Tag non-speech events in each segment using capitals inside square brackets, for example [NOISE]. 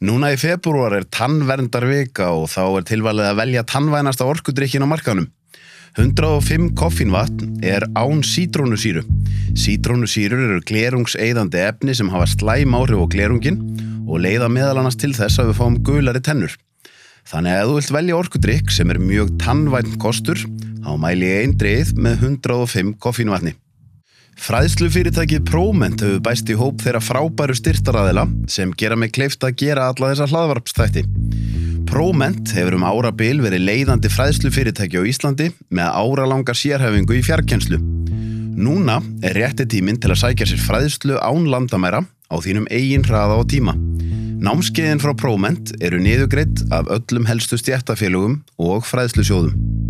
Núna í februar er tannverndarvika og þá er tilvalið að velja tannvænasta orkudrykkin á markanum. 105 koffínvatn er án sítrónusýru. Sítrónusýrur eru glerungseiðandi efni sem hafa slæm áhrif á glerungin og leiða meðal annars til þess að við fáum gulari tennur. Þannig að þú vilt velja orkudrykk sem er mjög tannvænt kostur, þá mæli ég einn dreið með 105 koffínvatni. Fræðslufyrirtækið Próment hefur bæst í hóp þeirra frábæru styrtaræðila sem gera mig kleift að gera alla þessa hlaðvarpstætti. Próment hefur um árabil verið leiðandi fræðslufyrirtæki á Íslandi með áralangar sérhefingu í fjarkenslu. Núna er rétti tíminn til að sækja sér fræðslu án landamæra á þínum eigin hraða og tíma. Námskeiðin frá Próment eru niðugreitt af öllum helstu stjættafélugum og fræðslusjóðum.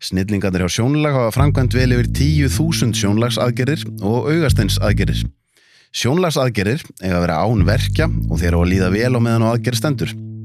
Snillingarnir hjá sjónlag hafa framkvæmt vel yfir 10.000 sjónlagsaðgerir og augasteinsaðgerir. Sjónlagsaðgerir eiga að vera án verkja og þeir á að líða vel á meðan á aðgerð stendur.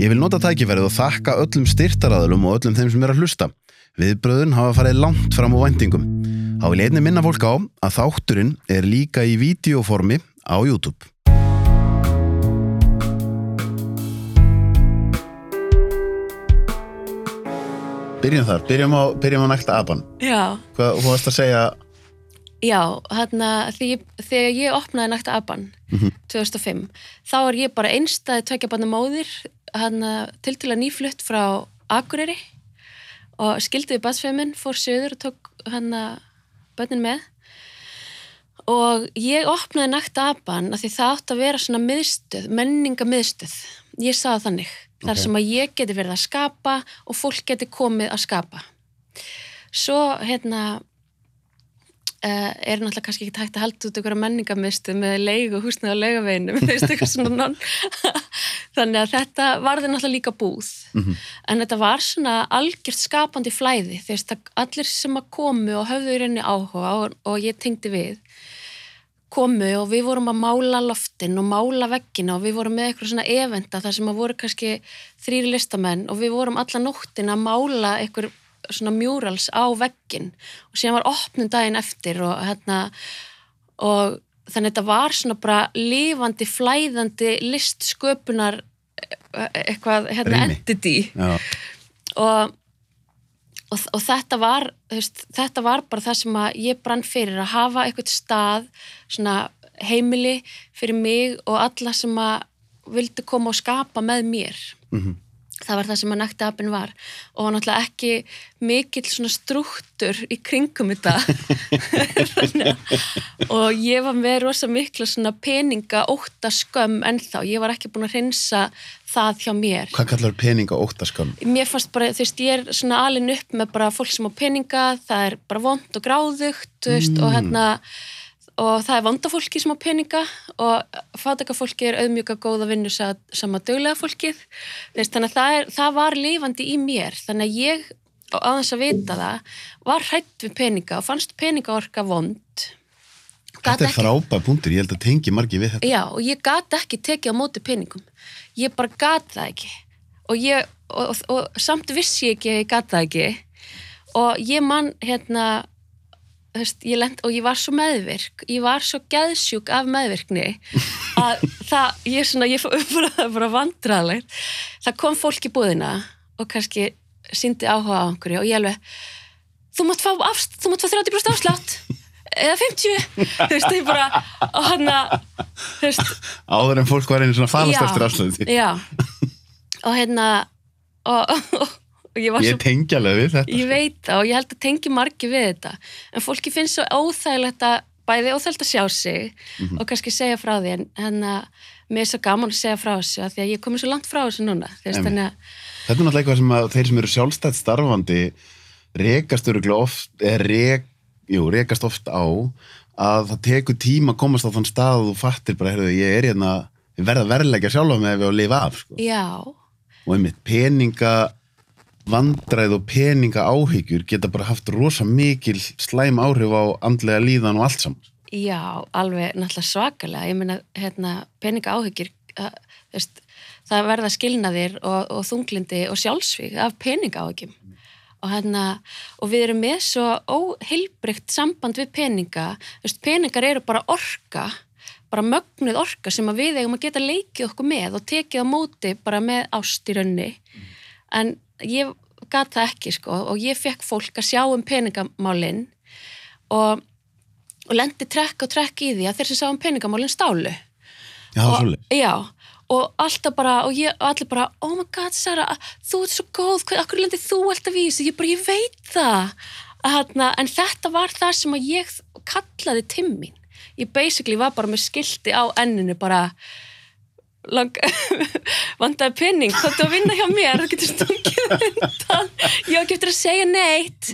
Ég vil nota tækifærið og þakka öllum styrtaraðalum og öllum þeim sem er að hlusta. Viðbröðun hafa farið langt fram á vendingum. Há vil einni minna fólk á að þátturinn er líka í videoformi á YouTube. Byrjum þar, byrjum á, byrjum á nækta apan. Já, Hvað þú varst að segja, já, hérna þegar, þegar ég opnaði nækta aban 2005, þá er ég bara einstæði tvekja banna móðir til til að nýflutt frá Akureyri og skildi við batsfeimin, fór söður og tók hérna bönnin með. Og ég opnaði nækta aban af því það átt að vera svona miðstöð, menningamiðstöð ég sagði þannig, þar Ok. sem að ég geti verið að skapa og fólk geti komið að skapa. Svo hérna uh, er náttúrulega kannski ekki tægt að halda út einhverja menningamistu með leigu [LAUGHS] eitthvað svona non [LAUGHS] þannig að þetta varði náttúrulega líka búð. En þetta var svona algjört skapandi flæði veist allir sem að komu og höfðu í rauninni áhuga og, og ég tengdi við komu og við vorum að mála loftin og mála veggina og við vorum með eitthvað svona eventa þar sem að voru kannski þrýri listamenn og við vorum alla nóttin að mála eitthvað svona murals á veggin og síðan var opnum daginn eftir og hérna og þannig að þetta var svona bara lifandi, flæðandi listsköpunar eh, eitthvað hérna Rými. entity og, og, og þetta var veist, þetta var bara það sem ég brann fyrir að hafa eitthvað stað svona heimili fyrir mig og alla sem að vildu koma og skapa með mér Mhm. Það var það sem að nætti apinn var. Og náttúrulega ekki mikill svona strúktur í kringum þetta. [LAUGHS] Og ég var með rosa mikla svona peninga ótta skömm ennþá, ég var ekki búin að hreinsa það hjá mér. Hvað kallar peninga óttaskam? mér fannst bara, þú veist, ég er svona alin upp með bara fólk sem á peninga, það er bara vond og gráðugt, þú veist, og hérna og það er vonda fólki sem á peninga og fátaka fólki er auðmjög að vinna sa- sama döglega fólkið veist, þannig að það, er, það var lifandi í mér, þannig að ég á þess að vita það, var hrætt við peninga og fannst peninga orka vond Gat Þetta er frábæð punktur, ég held að tengi margi við þetta. Já, og ég gat ekki tekið á móti peningum. Ég bara gat það ekki. Og, ég, og, og, og samt vissi ég ekki að ég gat það ekki. Og ég man, hérna, veist, ég lent, og ég var svo meðvirk. Ég var svo geðsjúk af meðvirkni að [LAUGHS] það, ég svona, ég fór bara, vandraðlegt. Það kom fólk í búðina og kannski síndi áhuga á einhverju og ég alveg, þú mátt fá, afst, þú mátt fá 30% afslátt eða 50, þú veist, ég bara og hann að, Áður en fólk var einu svona falast eftir afsluti. Já, og hérna og, og ég Ég tengi alveg við þetta. Ég veit það og ég held að tengi margi við þetta en fólki finnst svo óþægilegt að bæði óþægilegt að sjá sig Mhm. og kannski segja frá því en, en að mér er svo gaman að segja frá þessu af því að ég er komin svo langt frá þessu núna veist, að Þetta er náttúrulega eitthvað sem að þeir sem eru sjálfstætt starfandi rekast oft, eða rek, jú, rekast oft á að það tekur tíma að komast á þann stað og þú fattir bara, heyrðu, ég er hérna, verða að verðleggja sjálfa með að lifa af, sko. já, Og einmitt, peninga vandræð og peninga áhyggjur geta bara haft rosa mikil slæm áhrif á andlega líðan og allt saman. já, alveg náttúrulega svakalega. Ég meina, hérna, peninga áhyggjur veist, það verða skilnaðir og, og þunglindi og sjálfsvík af peninga áhyggjum. Og, hérna, og við erum með svo óheilbrygt samband við peninga. Veist, peningar eru bara orka bara mögnuð orka sem við eigum að geta leikið okkur með og tekið á móti bara með ást í raunni. En ég gat það ekki sko og ég fekk fólk að sjá um peningamálin og, og lendi trekk og trekk í því að þeir sem sá um peningamálin stálu. Já, og, já, og alltaf bara og, ég, og allir bara, oh my god Sara þú ert svo góð, akkur lendir þú alltaf í þessu? Ég bara, ég veit það. Þarna, en þetta var það sem að ég kallaði timmin ég basically var bara með skilti á enninu bara [LAUGHS] vandaði penning hvað að vinna hjá mér, þú getur stungið undan, ég eftir að segja neitt.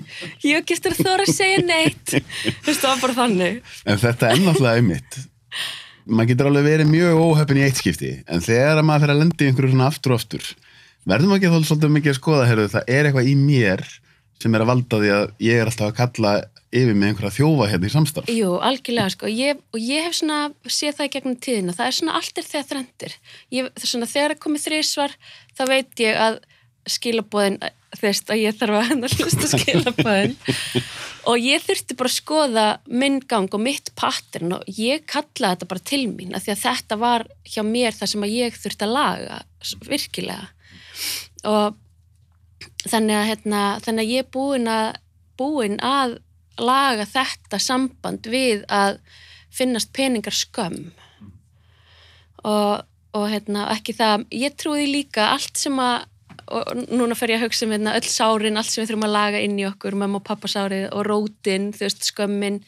Ég eftir að þóra að segja neitt. Þú veist, það var bara þannig. En þetta er náttúrulega einmitt. Maður getur alveg verið mjög óheppin í eitt skipti, en þegar maður fyrir að lendi einhverju svona aftur og aftur, verðum maður ekki þá svolítið mikið að skoða, heyrðu, það er eitthvað í mér sem er að valda því að ég er alltaf að kalla yfir með einhverja þjófa hérna í samstarf. Jú, algjörlega sko, ég, og ég hef svona séð það í gegnum tíðina, það er svona allt er þegar þrendir. Ég, það er svona þegar er komið þrísvar, þá veit ég að skilabóðin, þú veist að ég þarf að [LAUGHS] hlusta skilabóðin og ég þurfti bara að skoða minn gang og mitt pattern og ég kallaði þetta bara til mín af því að þetta var hjá mér það sem að ég þurfti að laga virkilega og þannig að, hérna, þannig að ég er búin að, búin að laga þetta samband við að finnast peningar skömm. Og, og hérna, ekki það, ég trúi líka allt sem að og núna fer ég að hugsa um hérna, öll sárin, allt sem við þurfum að laga inn í okkur, mamma og pappa sárið og rótin, þú veist, skömmin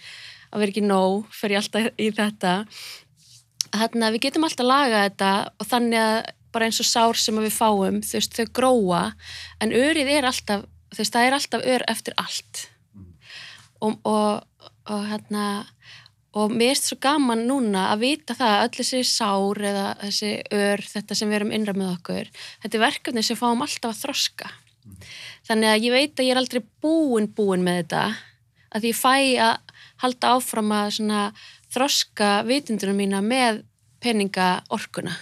að vera ekki nóg, fer ég alltaf í þetta. Þannig að við getum alltaf að laga þetta og þannig að bara eins og sár sem við fáum, þú veist, þau gróa en örið er alltaf þú veist, það er alltaf ör eftir allt og, og, og hérna og mér erst svo gaman núna að vita það að öll þessi sár eða þessi ör, þetta sem við erum innra með okkur þetta er verkefni sem fáum alltaf að þroska. Þannig að ég veit að ég er aldrei búin búin með þetta að því ég fæ að halda áfram að svona þroska vitundunum mína með peninga orkuna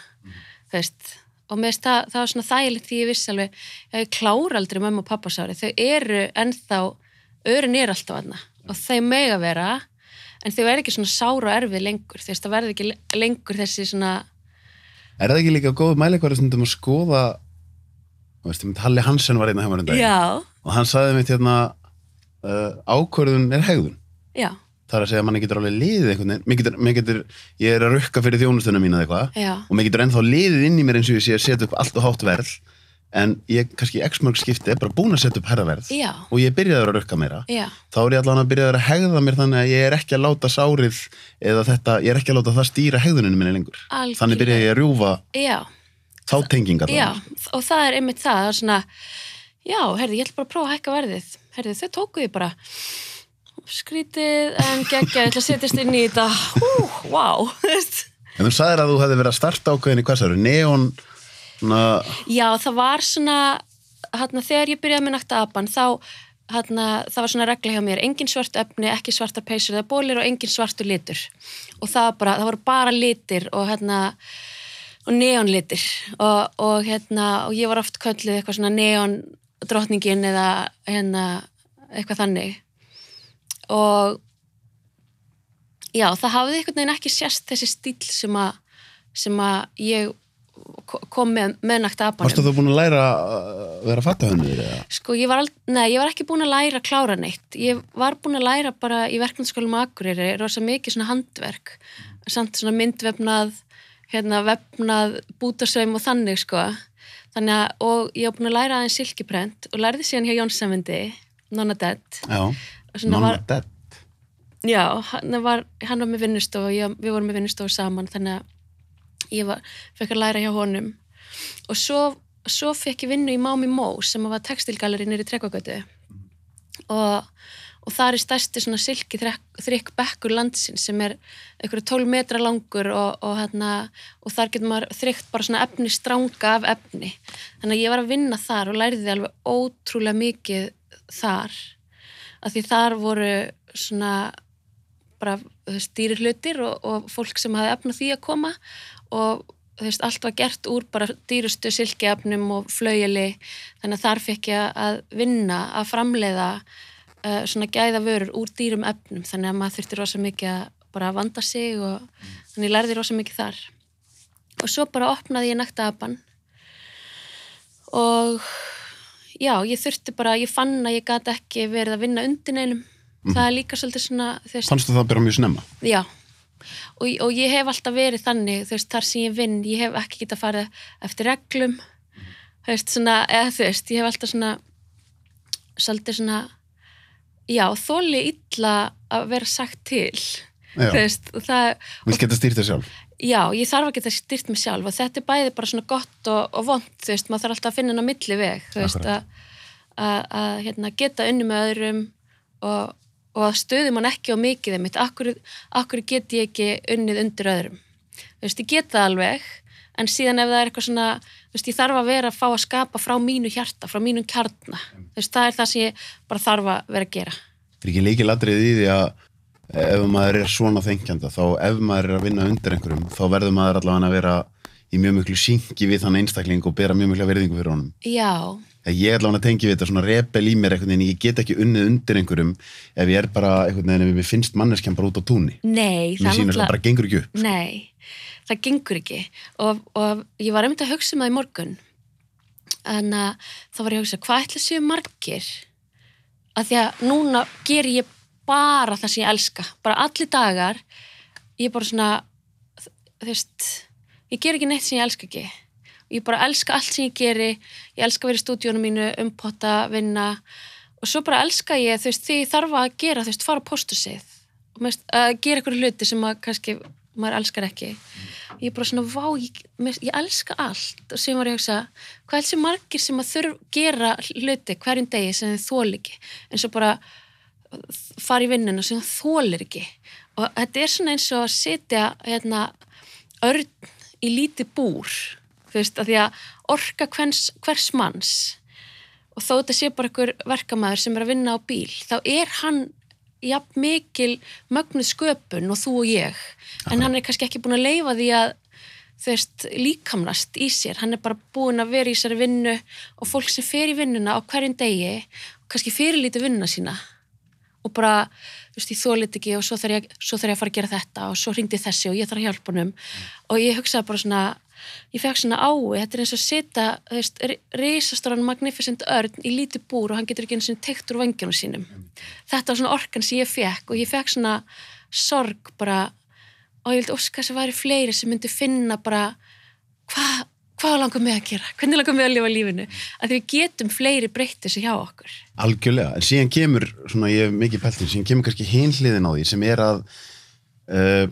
þú veist. Og finnst það, það var svona þægilegt því ég vissi alveg að ég klára aldrei mömmu og pappasári þau eru ennþá örin er alltaf aðna og þau mega vera en þau verður ekki svona sára og erfið lengur. Þú veist það verður ekki le- lengur þessi svona Er það ekki líka góð mæleikværi stundum að skoða, þú veist, ég mynd Halli Hansen var einna mér um daginn. Já, og hann sagði mitt hérna, uh, ákvörðun er hegðun. já, Það er að segja að manni getur alveg liðið einhvern veginn, mér getur, mér getur, ég er að rukka fyrir þjónustunum mín eða eitthvað já, og mér getur ennþá liðið inn í mér eins og ég sé að setja upp allt og hátt verð en ég kannski x mörg skipti er bara búin að setja upp herra verð já, og ég byrjaður að rukka meira. Já, þá er ég allan að byrjaður að hegða mér þannig að ég er ekki að láta sárið eða þetta, ég er ekki að láta það stýra hegðuninu minni lengur. Algjörlega. þannig byrja ég að rjúfa já, þá tengingar og það er einmitt það, það er svona já, herði, ég ætla bara að prófa að hækka verðið. Herði, þau tóku því bara. Skrítið en geggja, ég ætla að setjast inn í þetta. Hú, wow, en þú sagðir að þú hefði verið að starta ákveðin í sáru, neon svona, Já, það var svona hérna, þegar ég byrjaði með nakta apan þá hérna, það var svona regla hjá mér engin svart efni, ekki svartar peysur eða bólir og engin svartur litur. Og það, bara, það voru bara litir og hérna og neonlitir. Og, og hérna og ég var oft kölluð eitthvað svona neon drottningin eða hérna eitthvað þannig. Og já, það hafði einhvern veginn ekki sérst þessi stíl sem að sem að ég kom með, með nakta apanum varstu þú búin að læra að vera að fatta hönnur eða? Sko, ég var, ald... Nei, ég var ekki búin að læra að klára neitt. Ég var búin að læra bara í verkefnskólum á Akureyri, rosa mikið svona handverk, samt svona myndvefnað, hérna, vefnað, bútasveim og þannig, sko. þannig að, og ég hef búin að læra aðeins silkiprent og lærði síðan hjá Jónsefindi Nonna Dead Já, var, hann var, hann var með vinnustofu og ég, við vorum með vinnustofu saman þannig að ég var, fekk að læra hjá honum. Og svo, svo fekk ég vinnu í Mámi Mó sem var textilgaleri nýri Tryggvagötu. Og, og það er stærsti svona silki þrykk bekkur landsins sem er einhverju 12 metra langur og, og, hérna, og þar getur maður þrykt bara svona efni stranga af efni. Þannig að ég var að vinna þar og læriði alveg ótrúlega mikið þar. Af því þar voru svona bara stýri hlutir og, og fólk sem hafi efna því að koma og þú veist, allt var gert úr bara dýrustu silkiefnum og flaugjali þannig að þar fekk ég að vinna að framleiða uh, svona gæða vörur úr dýrum efnum þannig að maður þurfti rosa mikið að bara vanda sig og þannig ég lærði rosa mikið þar. Og svo bara opnaði ég nækta apan og já, ég þurfti bara, ég fann að ég gæti ekki verið að vinna undir neinum. Það er líka svolítið svona þú veist, Fannstu það bara mjög snemma? Já, og, og ég hef alltaf verið þannig, þú veist, þar sem ég vinn, ég hef ekki getað farið eftir reglum, þú veist, svona, eða þú veist, ég hef alltaf svona, svolítið svona, já, þóli illa að vera sagt til, Já, þú veist, og það, vilt geta stýrt þér sjálf? já, ég þarf að geta styrt mig sjálf og þetta er bæði bara svona gott og, og vond, þú veist, maður þarf alltaf að finna hennar milli veg, þú veist, að, að, að hérna, geta unni með öðrum og, og að stöðum hann ekki á mikið þeim, akkur, akkur get ég ekki unnið undir öðrum. Þú veist, ég get það alveg, en síðan ef það er eitthvað svona, þú veist, ég þarf að vera að fá að skapa frá mínu hjarta, frá mínum kjarna. Þú veist, það er það sem ég bara þarf að vera að gera. Er ekki leikið ladrið í því að ef maður er svona þengjanda þá ef maður er að vinna undir einhverjum þá verður maður allavega að vera í mjög miklu syngi við þann einstakling og bera mjög miklu verðingu fyrir honum. Já, ég er allavega að tengja við þetta svona rebel í mér veginn, ég get ekki unnið undir einhverjum ef ég er bara einhvern veginn, ef mér finnst manneskjan bara út á túnni. nei, það sýnir það bara gengur ekki upp. Nei, það gengur ekki. Og, og ég var einmitt að hugsa um það í morgun. En þá var ég að hugsa hvað ætla séu margir? Að því að núna ger ég bara það sem ég elska. Bara allir dagar ég er bara svona þú veist, ég ger ekki neitt sem ég elska ekki ég bara elska allt sem ég geri. Ég elska að vera í stúdíunum mínu, umpotta, vinna. Og svo bara elska ég þú veist, því þarf að gera, þú veist, fara á póstusið og með, að gera eitthvað hluti sem að kannski maður elskar ekki. Ég bara svona, vá, ég, mér- ég elska allt. Og sem var ég að hugsa hvað er þessi margir sem að þurf gera hluti hverjum degi sem þið þól ekki? Eins og bara fara í vinnuna sem það þólir ekki. Og þetta er svona eins og að setja hérna, örn í lítið búr þú veist, að því að orka hvers, hvers manns. Og þó þetta sé bara einhver verkamæður sem er að vinna á bíl þá er hann jafn mikil mögnuð sköpun og þú og ég. En hann er kannski ekki búin að leifa því að þú veist, líkamnast í sér. Hann er bara búin að vera í sér vinnu og fólk sem fer í vinnuna á hverjum degi kannski fyrirlíti vinnuna sína og bara, þú veist, ég þólit ekki og svo þarf ég, svo þarf ég að fara að gera þetta og svo hringdi þessi og ég þarf að hjálpa honum. Og ég hugsaði bara svona ég fekk svona ái, þetta er eins og að setja þú veist, risastóran magnificent örn í lítið búr og hann getur ekki eins og tekt úr vangjónum sínum. Þetta var svona orkan sem ég fekk og ég fekk svona sorg bara og ég vildi óska að væri fleiri sem myndi finna bara hvað hvað langar mig að gera, hvernig langar mig að lifa lífinu? Að við getum fleiri breytt þessu hjá okkur. Algjörlega, en síðan kemur, svona ég hef mikið pæltið, síðan kemur kannski hinhliðin á því sem er að uh,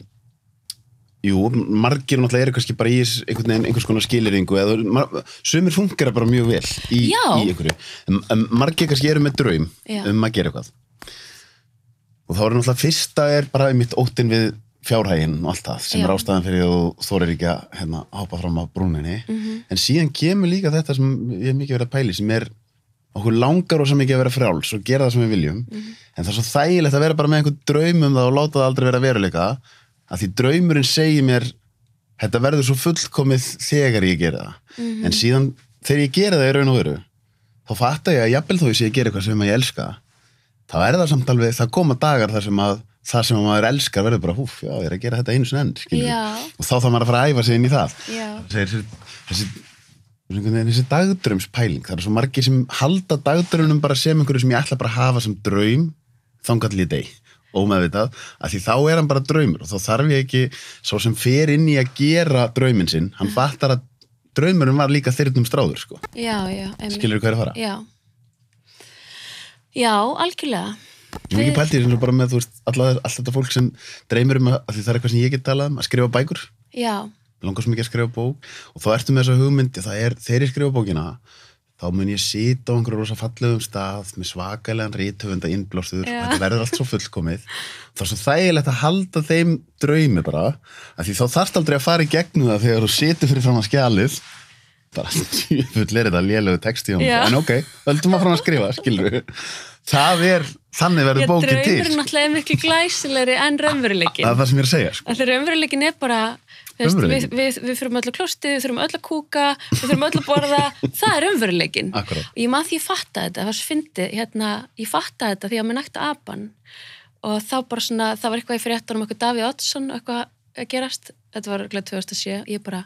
jú, margir náttúrulega eru kannski bara í einhvern einhvers konar skiliringu eða sumir funkar bara mjög vel í, í einhverju, en, margir kannski eru með draum Já. um að gera eitthvað. Og þá er náttúrulega fyrsta er bara mitt óttin við fjárhægin og allt það sem Já. er ástæðan fyrir þú þorir ekki að hérna, hoppa fram á brúninni Mhm. en síðan kemur líka þetta sem ég hef mikið verið að pæli sem er okkur langar og svo mikið að vera frjáls og gera það sem við viljum Mhm. en það er svo þægilegt að vera bara með einhvern draum um það og láta það aldrei vera veruleika að því draumurinn segir mér þetta verður svo fullkomið þegar ég gera það Mhm. en síðan þegar ég gera það í raun og veru þá fatta ég að jafnvel þó ég sé að gera eitthvað sem ég elska þá er það samt alveg, það koma dagar þar sem að það sem að maður elskar verður bara húf, já, ég er að gera þetta einu sinni enn og þá þarf maður að fara að æfa sig inn í það þessi, þessi, þessi, þessi dagdrömspæling það er svo margir sem halda dagdrömnum bara sem einhverju sem ég ætla bara að hafa sem draum þangall í deg ómeðvitað, að því þá er hann bara draumur og þá þarf ég ekki, svo sem fer inn í að gera drauminn sinn, hann fattar að draumurinn var líka þyrnum stráður sko. já, já, einmitt. skilur þú hvað er að fara? Já. Já, algjörlega. Ég hef ekki pælt í þessu bara með, alltaf, þetta fólk sem dreymir um að, að því það er eitthvað sem ég get talað um, að skrifa bækur. Já, langar svo mikið að skrifa bók og þá ertu með þessa hugmynd, það er, ég skrifa bókina, þá mun ég sita á einhverju rosa fallegum stað með svakalegan rítöfunda innblástur Já. og þetta verður allt svo fullkomið. Það er svo þægilegt að halda þeim draumi bara, að því þá þarft aldrei að fara í gegnum það þegar þú situr fyrir fram að skjalið bara full er þetta lélegu texti en ok, höldum að fram að skrifa, skilur það er, þannig verður ég bókin til. draumur náttúrulega er miklu glæsilegri en raunveruleikin. það er það sem ég er að segja sko. Raunveruleikin er bara, veist, við, við, við fyrir öll að klósti, við fyrir öll að kúka, við fyrir öll að borða, [LAUGHS] það er raunveruleikin. Akkúrat. Og ég maður því ég fatta þetta, það var svo fyndi, hérna, ég fatta þetta því að mér nækta apan. Og þá bara svona, það var eitthvað í fréttanum eitthvað Davíð Oddsson, eitthvað að gerast, þetta var örugglega 2007, ég bara,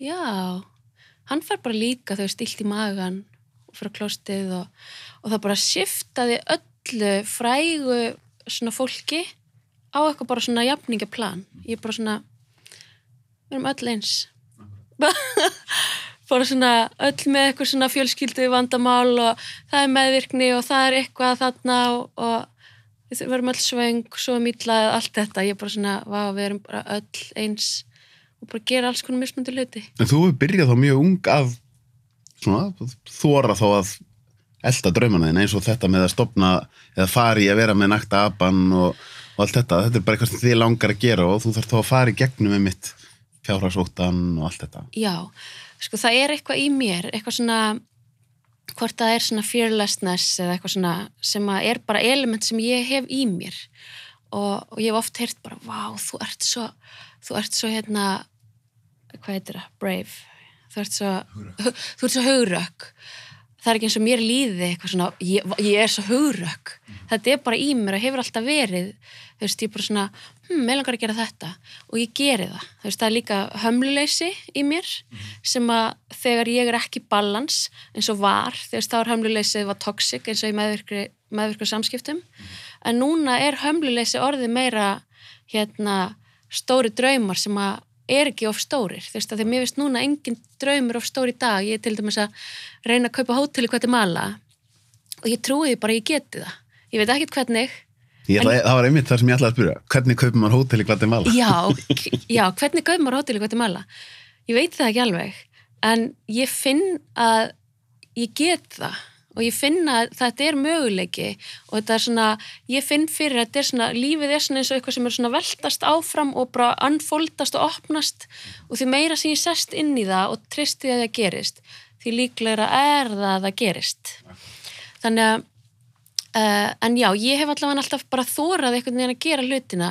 já, hann fær bara líka þau stilt í magan og fyrir klóstið og, og það bara shiftaði öllu frægu svona fólki á eitthvað bara svona jafningaplan. Ég bara svona við erum öll eins. [LAUGHS] Bara svona öll með eitthvað svona fjölskyldu vandamál og það er meðvirkni og það er eitthvað þarna og, og við verum öll svöng, svo mýtlað allt þetta, ég bara svona, vá, við erum bara öll eins og bara gera alls konar mismundu hluti. En þú hefur byrjað þá mjög ung að svona, þóra þá að elda draumana þín eins og þetta með að stopna eða fara í að vera með nakta apan og, og allt þetta, þetta er bara eitthvað sem þið langar að gera og þú þarf þá að fara í gegnum með mitt fjárhagsóttan og allt þetta. Já, sko það er eitthvað í mér, eitthvað svona hvort það er svona fearlessness eða eitthvað svona sem að er bara element sem ég hef í mér. Og, og ég hef oft heyrt bara, vá, þú ert svo þú ert svo hérna hvað heitir það, brave. Þú ert svo, svo hugrökk. Það er ekki eins og mér líði eitthvað svona, ég, ég er svo hugrökk. Þetta er bara í mér og hefur alltaf verið þú veist, ég er bara svona hm, mér langar að gera þetta. Og ég geri það. Þú veist, það er líka hömluleysi í mér sem að þegar ég er ekki balans eins og var, þú veist, þá er hömluleysið var toxic eins og í meðvirkri, meðvirkri samskiptum. En núna er hömluleysi orðið meira hérna stóri draumar sem að er ekki of stórir, þú veist, að því mér veist núna engin draumur of stóri dag, ég er til dæmis að reyna að kaupa hótel í Guatemala og ég trúi því bara að ég geti það. Ég veit ekkert hvernig Ég ætla, það var einmitt það sem ég ætlaði að spyrja. Hvernig kaupir maður hótel í Guatemala? Já, já, hvernig kaupir maður hótel í Guatemala? Ég veit það ekki alveg en ég finn að ég get það og ég finn að þetta er möguleiki og þetta er svona, ég finn fyrir að er svona, lífið er svona eins og eitthvað sem er svona veltast áfram og bara unfoldast og opnast. Og því meira sem ég sest inn í það og tristi að það gerist því líklega er það að það gerist. Þannig að uh, en já, ég hef allavega alltaf bara þórað einhvern veginn að gera hlutina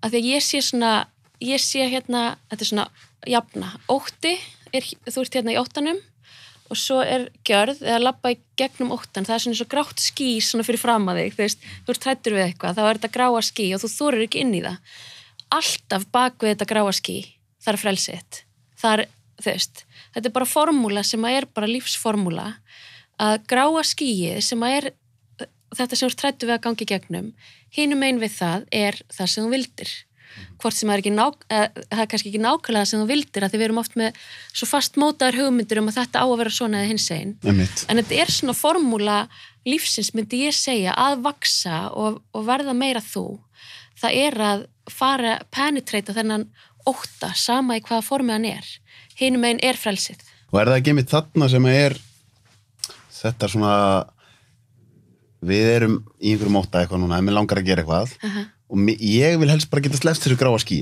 að því að ég sé svona ég sé hérna, þetta er svona jafna, ótti er, þú ert hérna í óttanum og svo er gjörð eða labba í gegnum óttan það er svona og grátt ský svona fyrir fram að þig þú veist, þú ert trættur við eitthvað, þá er þetta gráa ský og þú þorir ekki inn í það. Alltaf bak við þetta gráa ský það er frelsitt það er, veist, þetta er bara formúla sem að er bara lífsformúla. Að gráa skýið sem að er þetta sem þú ert trættu við að gangi gegnum hinum einn við það er það sem þú vildir hvort sem það er ekki nák eh, það er kannski ekki nákvæmlega sem þú vildir að því við erum oft með svo fast mótaðar hugmyndir um að þetta á að vera svona eða hins einn en þetta er svona formúla lífsins myndi ég segja að vaksa og, og verða meira þú. Það er að fara penetreita þennan ótta sama í hvaða formi hann er. Hinum einn er frelsið. Og er það ekki einmitt þarna sem er þetta svona við erum í einhverjum óta eitthvað núna en mér langar að gera eitthvað. Aha. Og ég vil helst bara geta sleppt þessu gráa skí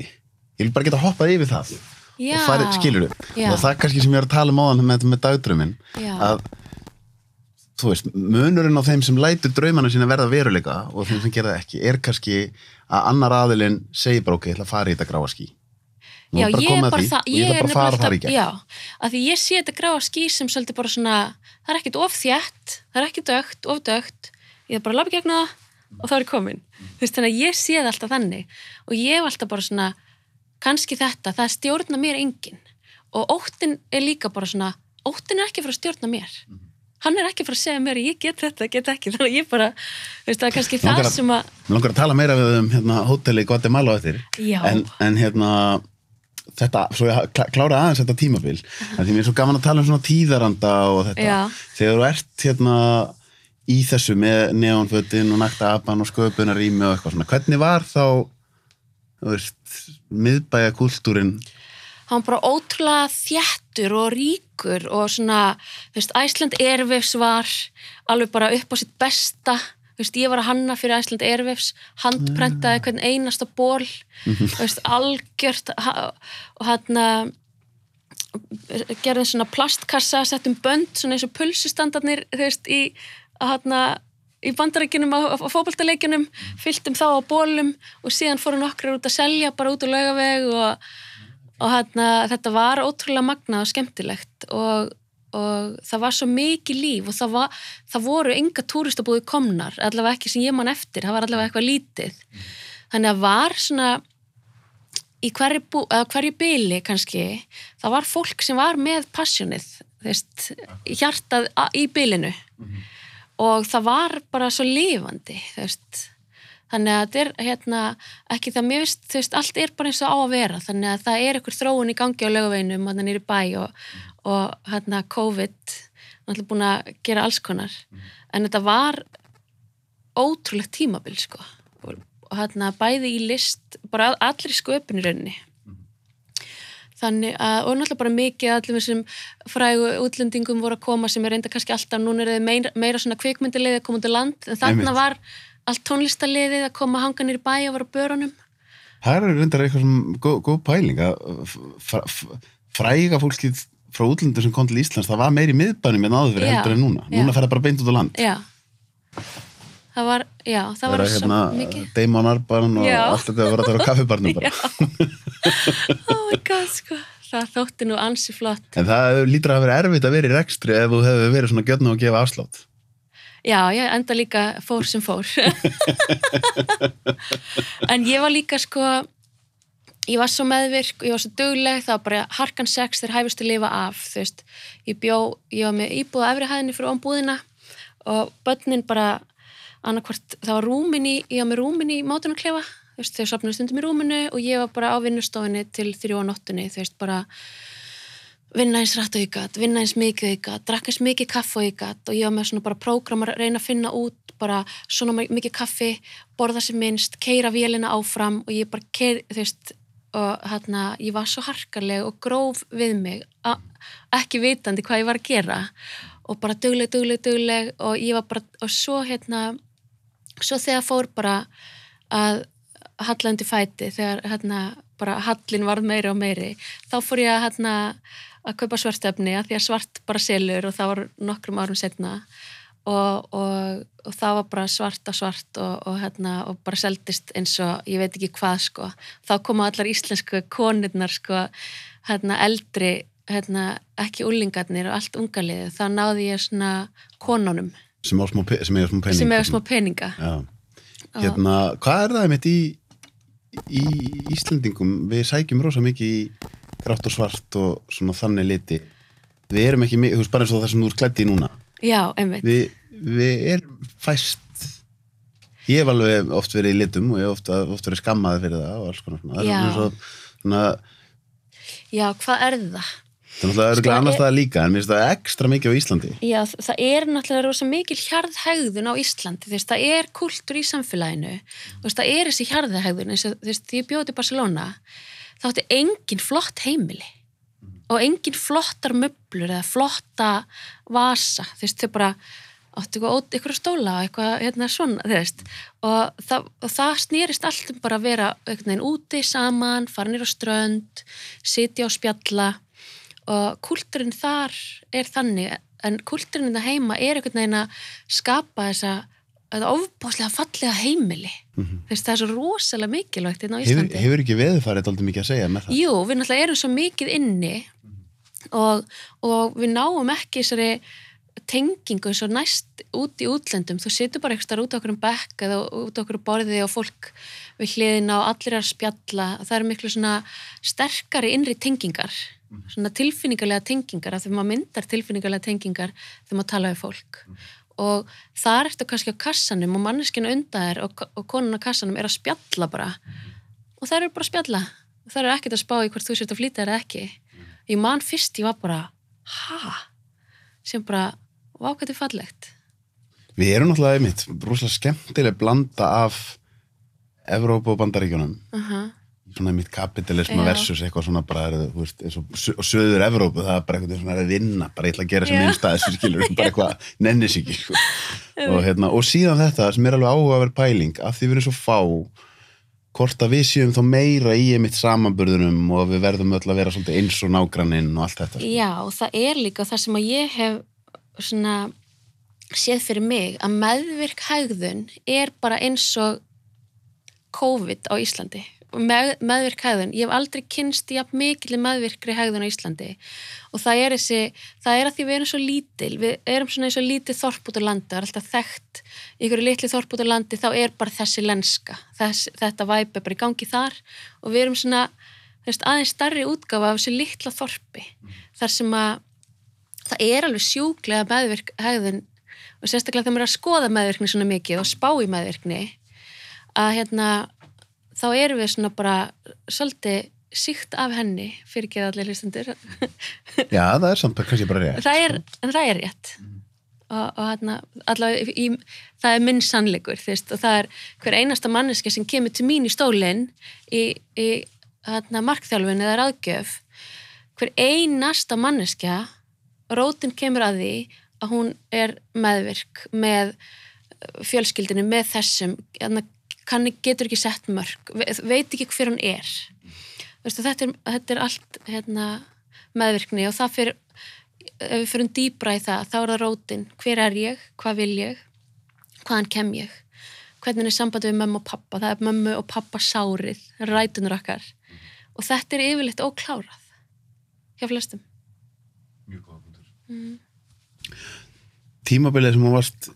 ég vil bara geta hoppað yfir það. Já. og farið, skilur Já. og það er kannski sem ég er að tala um áðan með, með dagdrömmin að þú veist, munurinn á þeim sem lætur draumana sína verða veruleika og þeim sem gera það ekki er kannski að annar aðilinn segir bara ok, ég ætla að fara í þetta gráa skí Nú Já, er ég er bara það, ég ætla bara að fara þar í gegn. Já, að því ég sé þetta gráa ský sem svolítið bara svona, það er ekkit of þjætt, það er ekkit dögt, of dögt, ég er bara að lafa gegna það og þá er ég komin. Þú veist, þannig að ég sé það alltaf þannig. Og ég hef alltaf bara svona, kannski þetta, það stjórna mér enginn. Og óttin er líka bara svona, óttin er ekki fyrir að stjórna mér. Hann er ekki fyrir að segja mér, ég get þetta, get ekki, þannig að ég bara, þú veist, það er kannski Langar það að- sem að, Mér langar að tala meira við um hérna, hóteli í Guatemala eftir. En, en hérna þetta, svo ég klá- klára aðeins þetta tímabil. En því mér er svo gaman að tala um svona tíðaranda og þetta, Já. þegar þú ert hérna í þessu með neonfötin og nakta apan og sköpunarými og eitthvað svona, hvernig var þá miðbæja kultúrin hann bara ótrúlega þjættur og ríkur og svona, veist, Æsland Airwaves var alveg bara upp á sitt besta. Veist, ég var að hanna fyrir Æsland Airwaves handprentaði hvern einasta ból þú veist, algjört og hann að gerðum svona plastkassa, settum bönd svona eins og pulsustandarnir þú veist, í hann í bandarækjunum á, fótboltaleikjunum fylltum þá á bólum og síðan fóru nokkrar út að selja bara út á laugaveg og, og hann þetta var ótrúlega magnað og skemmtilegt og, og það var svo mikið líf og það, var, það voru enga túristabúði komnar, allavega ekki sem ég man eftir það var allavega eitthvað lítið. Þannig að var svona í hverju, bú, hverju byli kannski, það var fólk sem var með passjónið, þú veist hjartað í bylinu og það var bara svo lifandi, þannig að þetta er hérna ekki það mér veist, þú veist, allt er bara eins og á að vera. Þannig að það er einhver þróun í gangi á lögaveinum hann er í bæ og, og hérna COVID, náttúrulega búin að gera alls konar, en þetta var ótrúlegt tímabil sko. Og, hérna bæði í list bara allir í sköpun í rauninni þannig að, og náttúrulega bara mikið allir þessum frægu útlendingum voru að koma sem er reynda kannski alltaf, núna er þau meira, meira svona kvikmyndaliðið að koma út á land en þarna var allt tónlistaliðið að koma hanganir í bæ og vera börunum. Það er reyndar eitthvað sem góð, góð pæling að fræga fólkið frá útlendur sem kom til Íslands, það var meiri miðbænum en áður fyrir Já, heldur en núna, núna fer það bara beint út á land. Já það var, já, það var svo hérna mikið Damon Arban og allt þetta að vera þar á kaffibarnum bara oh my god, sko það þótti nú ansi flott En það lítur að vera erfitt að vera í rekstri ef þú hefur verið svona gjörn og gefa afslátt. Já, ég enda líka fór sem fór. [LAUGHS] en ég var líka sko, ég var svo meðvirk, ég var svo dugleg, það var bara harkan sex þegar hæfist að lifa af, þú veist. Ég bjó, ég var með íbúða efri hæðinni fyrir ombúðina og börnin bara, annarkvart, það var rúmin í, ég var með rúmin í mátunarklefa, þú veist, þau sopnaði stundum í rúminu og ég var bara á vinnustofinni til þrjú á nóttunni, þú veist, bara vinna eins rætt og gat, vinna eins mikið gat, drakka eins mikið kaffi og gat og ég var með svona bara prógramar að reyna að finna út bara svona mi- mikið kaffi, borða sem minnst, keira vélina áfram og ég bara keir, þú veist, og hérna, ég var svo harkarleg og gróf við mig, ekki vitandi hvað ég var að gera og bara dugleg, dugleg, dugleg og ég var bara, og svo hérna, svo þegar fór bara að halla undir fæti þegar hérna bara hallin varð meiri og meiri þá fór ég að hérna að kaupa svartefni að því að svart bara selur og það var nokkrum árum setna og, og, og það var bara svart og svart og, hérna og bara seldist eins og ég veit ekki hvað sko. Þá koma allar íslensku konirnar sko hérna eldri hérna ekki úlingarnir og allt ungaliðið þá náði ég svona konunum Sem, á smá eiga smá pening. sem hefur smá peninga Já. Hérna, hvað er það einmitt í, í Íslendingum? Við sækjum rosa mikið í grátt og svart og svona þannig liti. Við erum ekki þú veist bara eins og það sem þú ert klætt í núna. já, einmitt Við, við erum fæst ég hef alveg oft verið í litum og ég hef oft, oft verið skammaði fyrir það og alls konar svona. Er svona, svo, svona já, hvað er það? Það er náttúrulega Sko, annars það líka en mér finnst það ekstra mikið á Íslandi. Já, það er náttúrulega rosa mikil hjarðhegðun á Íslandi, veist, það er kultúr í samfélaginu, veist, það er þessi hjarðhegðun, eins og, þú veist, því ég bjóði Barcelona, þá átti engin flott heimili og engin flottar möblur eða flotta vasa, þú veist, þau bara áttu ót- eitthvað stóla og eitthvað, hérna svona, þú veist, og það, og það snýrist allt um bara að vera einhvern veginn úti saman, fara nýr á strönd, sitja og spjalla og kultúrin þar er þannig en kultúrin það heima er einhvern veginn að skapa þessa ofbáslega fallega heimili. Mhm. þess það er svo rosalega mikilvægt hérna á hefur, Íslandi. hefur ekki veðurfarið aldrei mikið að segja með það? Jú, við náttúrulega erum svo mikið inni og, og við náum ekki þessari tengingu svo næst út í útlendum þú situr bara eitthvað út á okkur um bekk eða út á okkur borði og fólk við hliðina og allir að spjalla. Það eru miklu svona sterkari innri tengingar svona tilfinningarlega tengingar af því maður myndar tilfinningarlega tengingar þegar maður tala við fólk. Og þar ertu kannski á kassanum og manneskinu undan þér og, og konun á kassanum er að spjalla bara. Og þær eru bara að spjalla. Og það er ekkert að spá í hvort þú sért að flýta eða ekki. Ég man fyrst, ég var bara ha, sem bara vá hvað þetta er fallegt. Við erum náttúrulega einmitt, rosalega skemmtileg blanda af Evrópu og Bandaríkjunum. Uh svona einmitt kapitalisma Já. versus eitthvað svona bara, er, þú veist, eins og sö- og söður Evrópu, það er bara eitthvað svona að vinna bara ég ætla að gera sem einn stað sem skilur, [LAUGHS] bara eitthvað nennis ekki sko. og, hérna, og síðan þetta sem er alveg áhugaverð pæling að því við erum svo fá hvort að við séum þá meira í einmitt samanburðunum og við verðum öll að vera svolítið eins og nágranninn og allt þetta sko. Já, og það er líka það sem að ég hef svona séð fyrir mig að meðvirk hægðun er bara eins og COVID á Íslandi með, meðvirk hægðun, ég hef aldrei kynst jafn mikil meðvirkri hægðun á Íslandi. Og það er þessi, það er að því við erum svo lítil, við erum svona eins og lítið þorp út á landi, það er alltaf þekkt í ykkur litli þorp út á landi, þá er bara þessi lenska, Þess, þetta væp er bara í gangi þar. Og við erum svona veist, aðeins starri útgáfa af þessu litla þorpi þar sem að það er alveg sjúklega meðvirk hegðun. Og sérstaklega þegar maður er að skoða meðvirkni svona mikið og spá í meðvirkni að hérna þá erum við svona bara svolítið síkt af henni fyrir ekki allir hlustendur. [LAUGHS] Já, það er samt bara kannski bara rétt það er, en það er rétt. Og, og hérna allavega í, það er minn sannleikur þú veist, og það er hver einasta manneski sem kemur til mín í stólinn í, í hérna, markþjálfun eða ráðgjöf. Hver einasta manneskja rótin kemur að því að hún er meðvirk með fjölskyldinu, með þessum hérna, kann, getur ekki sett mörg ve- veit ekki hver hún er. Veistu, þetta, er, þetta er allt hérna, meðvirkni og það fyrir ef við fyrir dýbra í það, þá er það rótin. Hver er ég, hvað vil ég? Hvaðan kem ég? Hvernig er sambandi við mömmu og pappa? Það er mömmu og pappa sárið, rætunur okkar. Og þetta er yfirleitt óklárað hjá flestum. Mjög góða punktur. Mm. tímabilið sem þú varst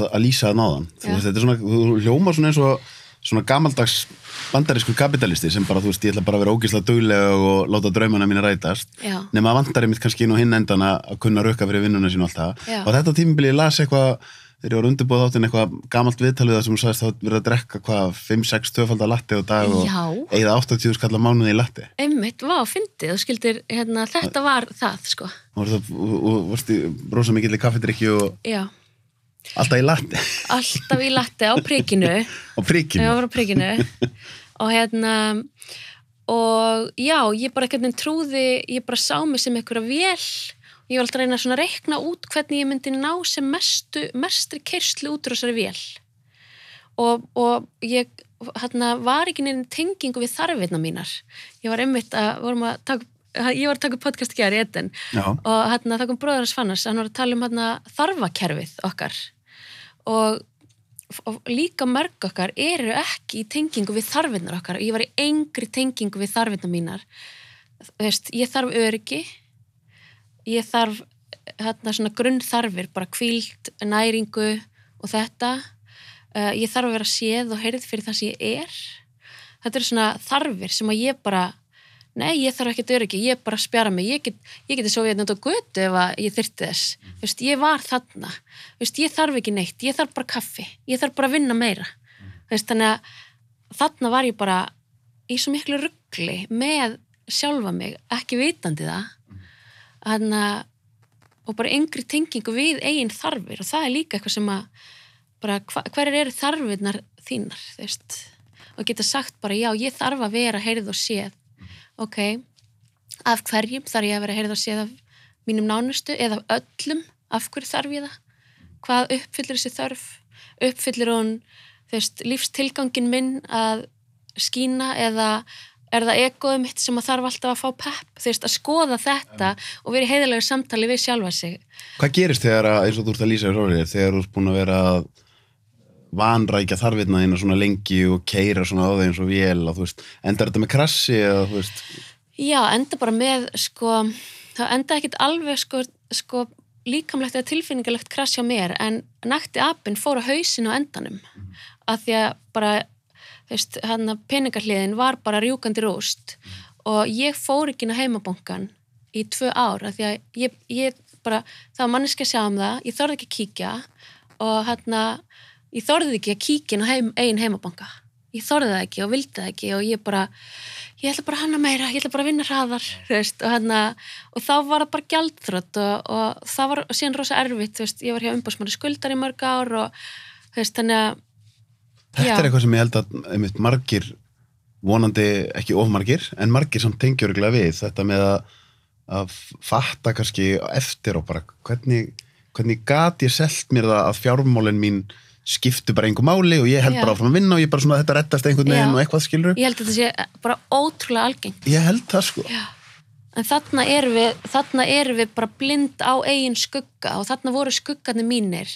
að lýsa að náðan þetta er svona, þú hljómar svona eins og svona gamaldags bandarísku kapitalisti sem bara, þú veist, ég ætla bara að vera ógislega duglega og láta draumana mína rætast. Já, nema að vantar einmitt kannski inn á hinn endan að að kunna rukka fyrir vinnuna sín og allt það. Já. og þetta tímabilið ég las eitthvað þegar ég var undirbúið þáttinn eitthvað gamalt viðtal við það sem þú sagðist þá verið að drekka hvað 5-6 tvöfaldar latti á dag og eigða 80 skalla mánuði í latti einmitt, vá, fyndið þú skildir, hérna, þetta var það sko, og, það, og, og og alltaf í latti alltaf í latte á og [LAUGHS] var á prikinu. Og hérna og já, ég bara einhvern veginn trúði ég bara sá mig sem einhverja vél. Ég var alltaf að reyna að reikna út hvernig ég myndi ná sem mestu, mestri kerslu út úr þessari vél. Og, og ég hérna, var ekki neina tengingu við þarfirna mínar. Ég var einmitt að, vorum að taka ég var að taka podcast ekki að réttin og hérna, það kom bróður hans Fannars hann var að tala um hérna, þarfakerfið okkar. Og, og líka mörg okkar eru ekki í tengingu við þarfinnar okkar. Ég var í engri tengingu við þarfinnar mínar. Veist, ég þarf öryggi. Ég þarf hérna, svona grunnþarfir bara kvíld, næringu og þetta. Uh, ég þarf að vera séð og heyrð fyrir það sem ég er. Þetta eru svona þarfir sem að ég bara nei, ég þarf ekki að öryggi, ég bara spjara mig. Ég, get, ég geti svo við þetta á götu ef að ég þyrti þess, mm. Vist, ég var þarna. Vist, ég þarf ekki neitt, ég þarf bara kaffi ég þarf bara að vinna meira. Mm. Vist, þannig að þarna var ég bara í svo miklu ruggli með sjálfa mig, ekki vitandi það. Þannig að og bara yngri tengingu við eigin þarfir. Og það er líka eitthvað sem að bara hva, hverjar eru þarfirnar þínar þú veist? Og geta sagt bara já ég þarf að vera heyrð og séð ok, af hverjum þarf ég að vera heyrð og séð af mínum nánustu eða öllum? Af hverju þarf ég það? Hvað uppfyllir þessi þörf? Uppfyllir hún þú veist, lífstilgangin minn að skína eða er það egoðum mitt sem að þarf alltaf að fá pepp? Þú veist, að skoða þetta og vera í heiðalegu samtali við sjálfa sig. Hvað gerist þegar að, eins og þú ert að lýsa þér þegar þú ert búin að vera að vanrækja þarfirna þína svona lengi og keira svona á þeim og vél og þú veist, endar þetta með krassi eða þú veist, Já, enda bara með sko, það enda ekkit alveg sko, sko líkamlegt eða tilfinningalegt krass hjá mér en nakti apinn fór á hausin á endanum. Að því að bara veist, peningarliðin var bara rjúkandi rúst og ég fór ekki inn á heimabankan í tvö ár að því að ég, ég bara, það var manneski að sjá um það ég þorði ekki að kíkja og hann að ég þorði ekki að kíkja inn á heim, eigin heimabanka ég þorði það ekki og vildi það ekki og ég bara, ég ætla bara að hanna meira ég ætla bara að vinna hraðar veist, og, hana, og þá var það bara gjaldþrott og, og það var síðan rosa erfitt veist, ég var hjá umbásmanni skuldar í mörg ár og veist, þannig að Þetta Já. er eitthvað sem ég held að einmitt, margir, vonandi ekki ofmargir, en margir samt tengjörglega við þetta með að, að fatta kannski eftir og bara hvernig, hvernig gat ég selt mér það að fjármálin mín skiptu bara einhver máli og ég held bara áfram að vinna og ég bara svona þetta rettast einhvern veginn og eitthvað skilur. ég held að þetta sé bara ótrúlega algengt Ég held það sko. Já. En þarna erum við, þarna erum við bara blind á eigin skugga og þarna voru skuggarnir mínir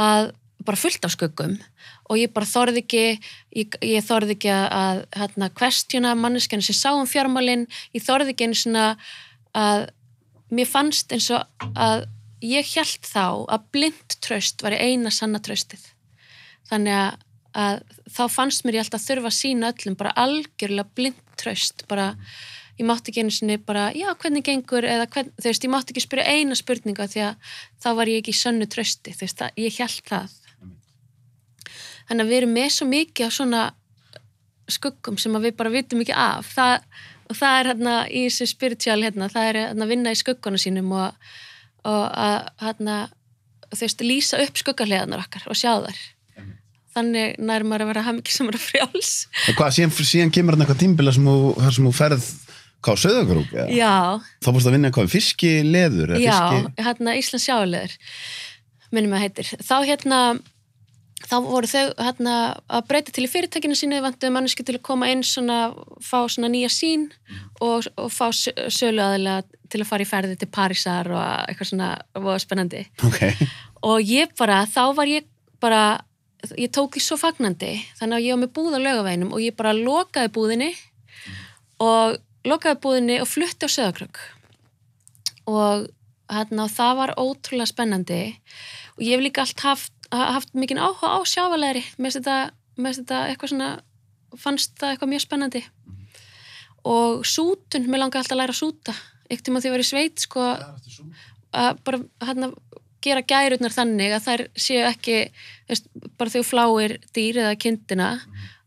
að bara fullt af skuggum og ég bara þorði ekki, ég, ég þorði ekki að, hérna, questiona manneskjana sem sá um fjármálin, ég þorði ekki eins og að mér fannst eins og að ég held þá að blind tröst var eina sanna tröstið. Þannig að, að þá fannst mér ég alltaf þurfa að sína öllum bara algjörlega blind tröst, bara ég mátti ekki einu sinni bara, já, hvernig gengur? eða hvern, þú veist, ég mátti ekki spyrja eina spurninga því að þá var ég ekki sönnu trösti, þú veist, ég held það. Þannig að við erum með svo mikið af svona skuggum sem við bara vitum ekki af. Það, og það er hérna í þessu spiritual hérna, það er hérna að vinna í skugguna sínum og, og að hérna, þú veist, lýsa upp skuggarleganar okkar og sjá þær þannig nær maður að vera hafmyggi sem er að frjáls Og hvað, síðan, síðan kemur hann eitthvað tímbila þar sem þú ferð, hvað, söðagrúk? Já, Þá fórst að vinna eitthvað, fiski, leður? Já, Fiski... hérna Íslands sjáleður minnum að heitir. Þá hérna þá voru þau hérna að breyta til í fyrirtækinu sínu, vantuðu manneski til að koma inn svona, fá svona nýja sín og, og fá sölu aðilega til að fara í ferði til Parísar og eitthvað svona spennandi. Ok, Og ég bara, þá var ég bara, ég tók því svo fagnandi, þannig að ég var með búð á laugaveinum og ég bara lokaði búðinni og lokaði búðinni og flutti á söðakrök og hérna, það var ótrúlega spennandi. Og ég hef líka allt haft, haft mikinn áhuga á sjávalegri þetta, með þetta eitthvað svona fannst það eitthvað mjög spennandi. Og sútun, mér langaði alltaf að læra að súta. Eitt tíma því að var í sveit sko að bara hérna gera gærurnar þannig að þær séu ekki veist, bara þegar fláir dýr eða kindina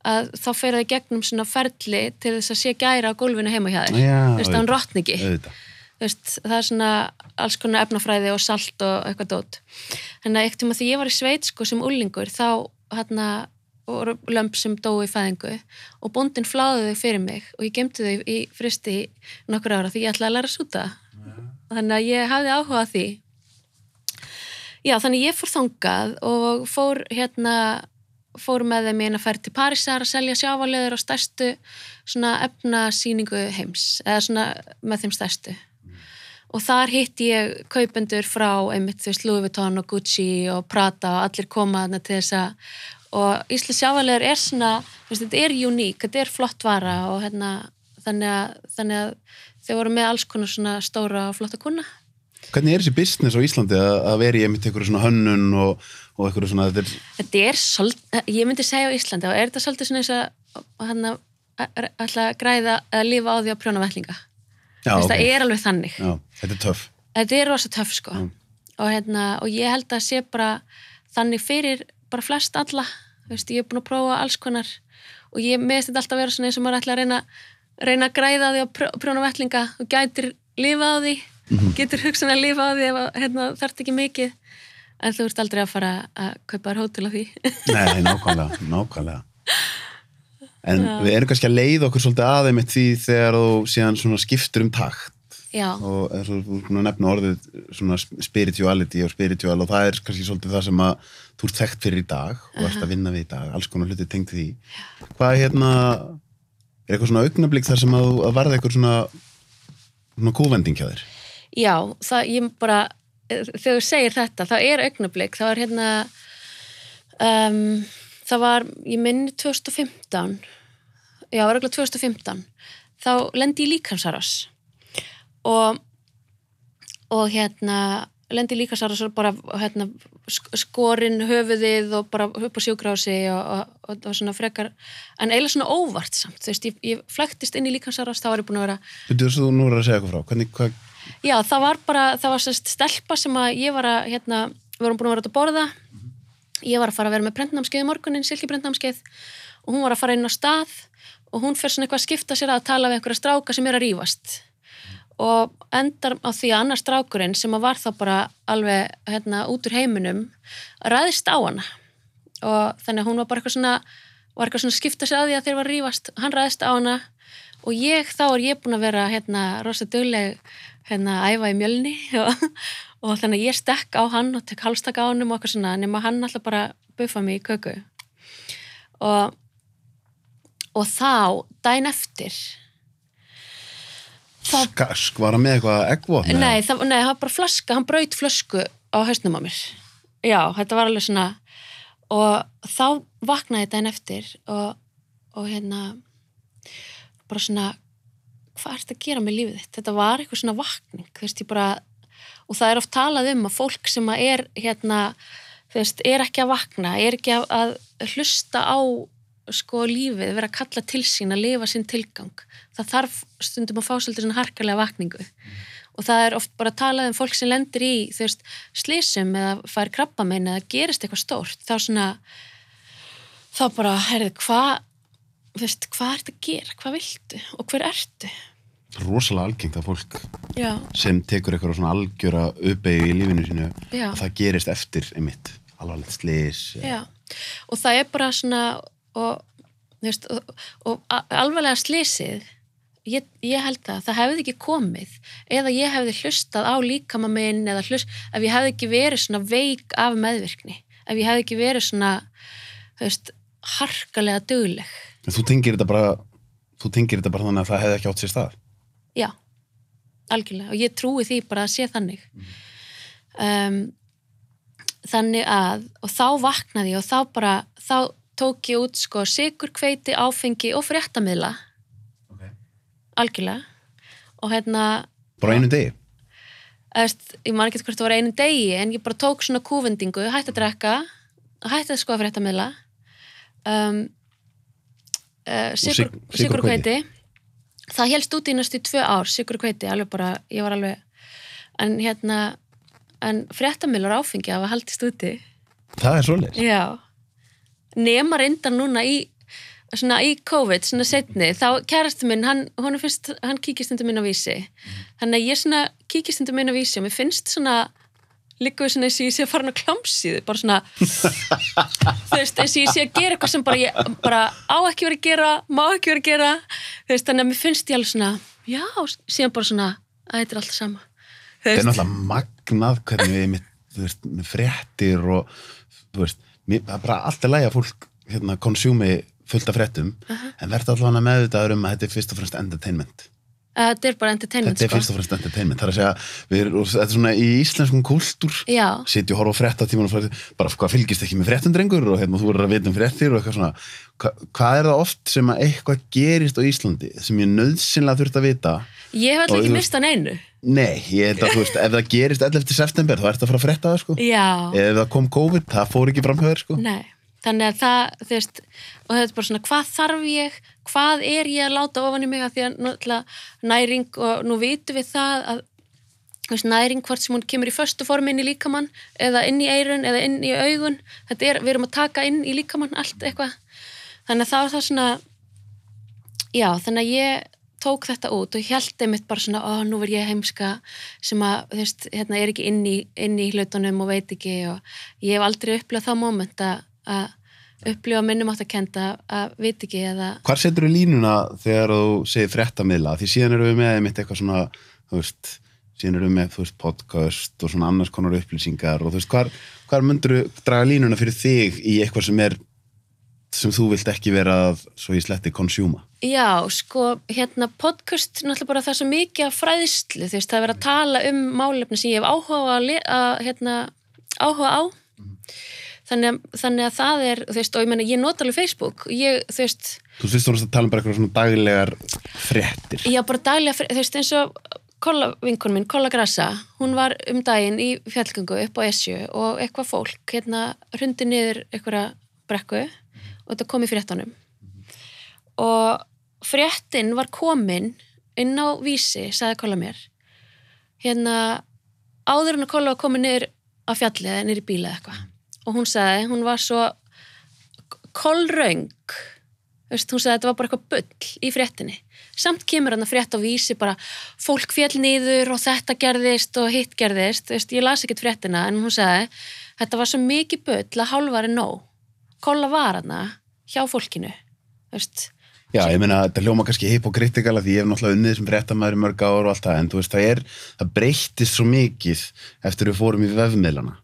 að þá fer það í gegnum svona ferli til þess að sé gæra á gólfinu heima hjá þér. Veist, að hann rotni ekki. Auðvitað. Veist, það er svona alls konar efnafræði og salt og eitthvað dót. En að ekkert um að því ég var í sveit sko sem úlingur þá hérna voru lömp sem dói í fæðingu og bóndin fláði þau fyrir mig og ég gemdi þau í fristi nokkur ára því ég ætlaði að læra að súta. Þannig að ég hafði áhuga því. Já þannig ég fór þangað og fór hérna fór með þeim eina ferð til Parísar að selja sjávarleður á stærstu svona efnasýningu heims eða svona með þeim stærstu og þar hitt ég kaupendur frá einmitt Louis Vuitton og Gucci og Prada og allir koma þarna til þess að og Íslands sjávarleður er svona þetta er uník, þetta er flott vara og hérna þannig að, þannig að þau voru með alls konar svona stóra og flotta kuna Hvernig er þessi business á Íslandi að, vera í einmitt einhverju svona hönnun og, og einhverju svona, þetta er, Þetta er svolítið, ég myndi segja á Íslandi og er þetta svolítið svona eins að hann að græða að lifa á því að prjóna vellinga. já, Okay. ok. Það er alveg þannig. Já, þetta er töff. Þetta er rosa töff sko. Mm. Og, hérna, og ég held að sé bara þannig fyrir bara flest alla. Veist, ég er búin að prófa alls konar og ég meðist þetta alltaf vera svona eins og maður ætla að reyna, reyna að græða því að prjó- prjóna vellinga og gætir lifa á því, getur hugsan að lifa á því ef að, hérna, þarf ekki mikið en þú ert aldrei að fara að kaupa þér hótel á því. Nei, nákvæmlega, nákvæmlega. [LAUGHS] En við erum kannski að leiða okkur svolítið aðeimitt því þegar þú síðan skiptur um takt Já. og nefna orðið svona spirituality og spiritual og það er kannski svolítið það sem að þú ert þekkt fyrir í dag og ert að vinna við í dag, alls konar hluti tengt því. Hvað er hérna, er eitthvað svona augnablík þar sem að, að varða eitthvað svona, svona kúvending hjá þér? Já, það ég bara þegar þú segir þetta, það er augnablik það var hérna um, það var, ég minni 2015 já, eiginlega 2015 þá lendi ég líkansarás og og hérna lendi í líkansarás og bara hérna, sk- skorin höfuðið og bara upp á sjúkrási og, og, og, og svona frekar en eiginlega svona óvart samt þú veist, ég, ég flæktist inn í líkansarás þá var ég búin að vera Þú veist þú nú er að segja eitthvað frá, hvernig, hvað, Já, það var bara, það var sérst stelpa sem að ég var að, hérna, við vorum búin að vera að borða, ég var að fara að vera með brendnámskeið morgunin, silki brendnámskeið og hún var að fara inn á stað og hún fer svona eitthvað að skipta sér að tala við einhverja stráka sem er að rífast. Og endar á því að annar strákurinn sem var þá bara alveg hérna út úr heiminum ræðist á hana. Og þannig að hún var bara eitthvað svona var eitthvað svona að skipta sér að því að þeir var að rífast. Hann ræðist á hana. Og ég þá er ég búin að vera hérna rosa dugleg hérna að æfa í mjölni. [LAUGHS] Og, og þannig að ég stekk á hann og tek halstak á hann og eitthvað svona nema hann alltaf bara buffa mig í köku. Og og þá, dæn eftir þá, Skask, var hann með eitthvað eggvopn? nei, það, nei, var bara flaska hann braut flösku á hausnum á mér já, þetta var alveg svona og þá vaknaði dæn eftir og, og hérna bara svona hvað ert að gera með lífið þitt? Þetta var eitthvað svona vakning, þú veist, ég bara og það er oft talað um að fólk sem að er hérna, þú veist, er ekki að vakna, er ekki að, að hlusta á sko lífið, vera að kalla til sín, að lifa sinn tilgang. Það þarf stundum að fá svolítið svona harkalega vakningu. Og það er oft bara að talað um fólk sem lendir í veist, slísum eða fær krabbamein eða gerist eitthvað stórt, þá svona þá bara, herrið, hvað hvað ert að gera, hvað viltu? Og hver ertu? Rosalega algengt að fólk já, sem tekur eitthvað svona algjöra uppeyju í lífinu sínu Já. og það gerist eftir einmitt, alvarlegt slis já, og það er bara svona og, veist, og, og alvarlega slísið ég, ég held að það hefði ekki komið. Eða ég hefði hlustað á líkama minn eða hlust, ef ég hefði ekki verið svona veik af meðvirkni ef ég hefði ekki verið svona veist, harkalega dugleg. En þú tengir þetta bara þú tengir þetta bara þannig að það hefði ekki átt sér stað? Já, algjörlega og ég trúi því bara að sé þannig. Um, þannig að og þá vaknaði og þá bara þá tók ég út sko sigur, hveiti, áfengi og fréttamiðla. Okay. algjörlega. Og hérna Bara einu degi? Eðst, ég man ekki hvort það var einu degi en ég bara tók svona kúvendingu, hætti að drekka hætti að skoða fréttamiðla um, uh, sigur, sig- sigur sykurhveiti. hveiti það helst út í næstu tvö ár sigur hveiti, alveg bara, ég var alveg en hérna en fréttamiðlar áfengi hafa haldist úti. Það er svoleiðis? Já nema reyndan núna í svona í COVID, svona setni þá kærastu minn, hann, hann, finnst, hann kíkist undir minn á vísi. Þannig að ég svona kíkist undir minn á vísi og mér finnst svona líka við svona eins og ég sé að fara á klámsíðu bara svona [LAUGHS] þú veist, eins og ég sé að gera eitthvað sem bara, ég, bara á ekki verið að gera má ekki verið að gera. Þú veist, þannig að mér finnst ég alveg svona já, síðan bara svona að þetta er allt sama. Það er náttúrulega magnað hvernig við með fréttir og þú veist, bara allt er lægi að fólk hérna, konsjúmi fullt af fréttum en verður allavega meðvitaður um að þetta er fyrst og fremst entertainment. Að þetta er bara entertainment þetta er sko. fyrst og fremst entertainment. Það er að segja, við erum, þetta er svona í íslenskum kúltúr. Já, sitja og horfa á fréttatíman og fara, bara hvað fylgist ekki með fréttum drengur? Og hérna, þú verður að vita um fréttir og eitthvað svona. Hva, hvað er það oft sem að eitthvað gerist á Íslandi sem ég nöðsynlega þurft að vita ég hef alltaf ekki þú- mist hann einu nei, ég held að þú veist ef það gerist 11. september þá ert að fara að frétta það sko. Já, ef það kom COVID, það fór ekki fram hjá þér sko. Nei, þannig að það, þú veist, og þetta er bara svona, hvað þarf ég, hvað er ég að láta ofan í mig að því að náttúrulega næring og nú vitum við það að veist, næring hvort sem hún kemur í föstu formi inn í líkamann eða inn í eirun eða inn í augun, þetta er, við erum að taka inn í líkamann allt eitthvað, þannig að það var það svona, já, þannig að ég tók þetta út og held einmitt bara svona, ó, nú verð ég heimska sem að, þú veist, hérna er ekki inn í, inn í hlutunum og veit ekki og ég hef aldrei upplifað það moment að, upplifa minnum átt að kenda að veit ekki eða, Hvar setur þú línuna þegar þú segir fréttamiðla? Því síðan erum við með einmitt eitthvað svona, þú veist, síðan erum við með, þú veist, podcast og svona annars konar upplýsingar og þú veist, hvar, hvar myndur þú draga línuna fyrir þig í eitthvað sem er, sem þú vilt ekki vera að, svo ég sletti, konsjúma? já, sko, hérna podcast, náttúrulega bara það er svo mikið af fræðslu, þú veist, það er verið að tala um málefni sem ég hef áhuga að, að hérna, áhuga á þannig að, þannig að það er, þú veist, og ég meina, ég nota alveg Facebook, ég, þú veist Þú veist, þú veist að tala um bara eitthvað svona daglegar fréttir. Já, bara daglega, fre- þú veist, eins og Kolla vinkun minn, Kolla Grassa, hún var um daginn í fjallgöngu upp á Esju og eitthvað fólk, hérna, og þetta kom í fréttanum. Og fréttin var komin inn á vísi, sagði Kolla mér, hérna, áður en að Kolla var komin niður á fjallið niður í bíla eitthvað. Og hún sagði, hún var svo veist, hún sagði að þetta var bara eitthvað bull í fréttinni. Samt kemur hann að frétt á vísi bara fólk fjall niður og þetta gerðist og hitt gerðist, veist, ég las ekkert fréttina en hún sagði, þetta var svo mikið bull að hálfari nóg kolla var hana hjá fólkinu veist, Já, ég meina, þetta hljóma kannski hypokritikala því ég hef náttúrulega unnið sem fréttamaður í mörg ár og allt það, en þú veist, það er, það breyttist svo mikið eftir við fórum í vefmiðlana.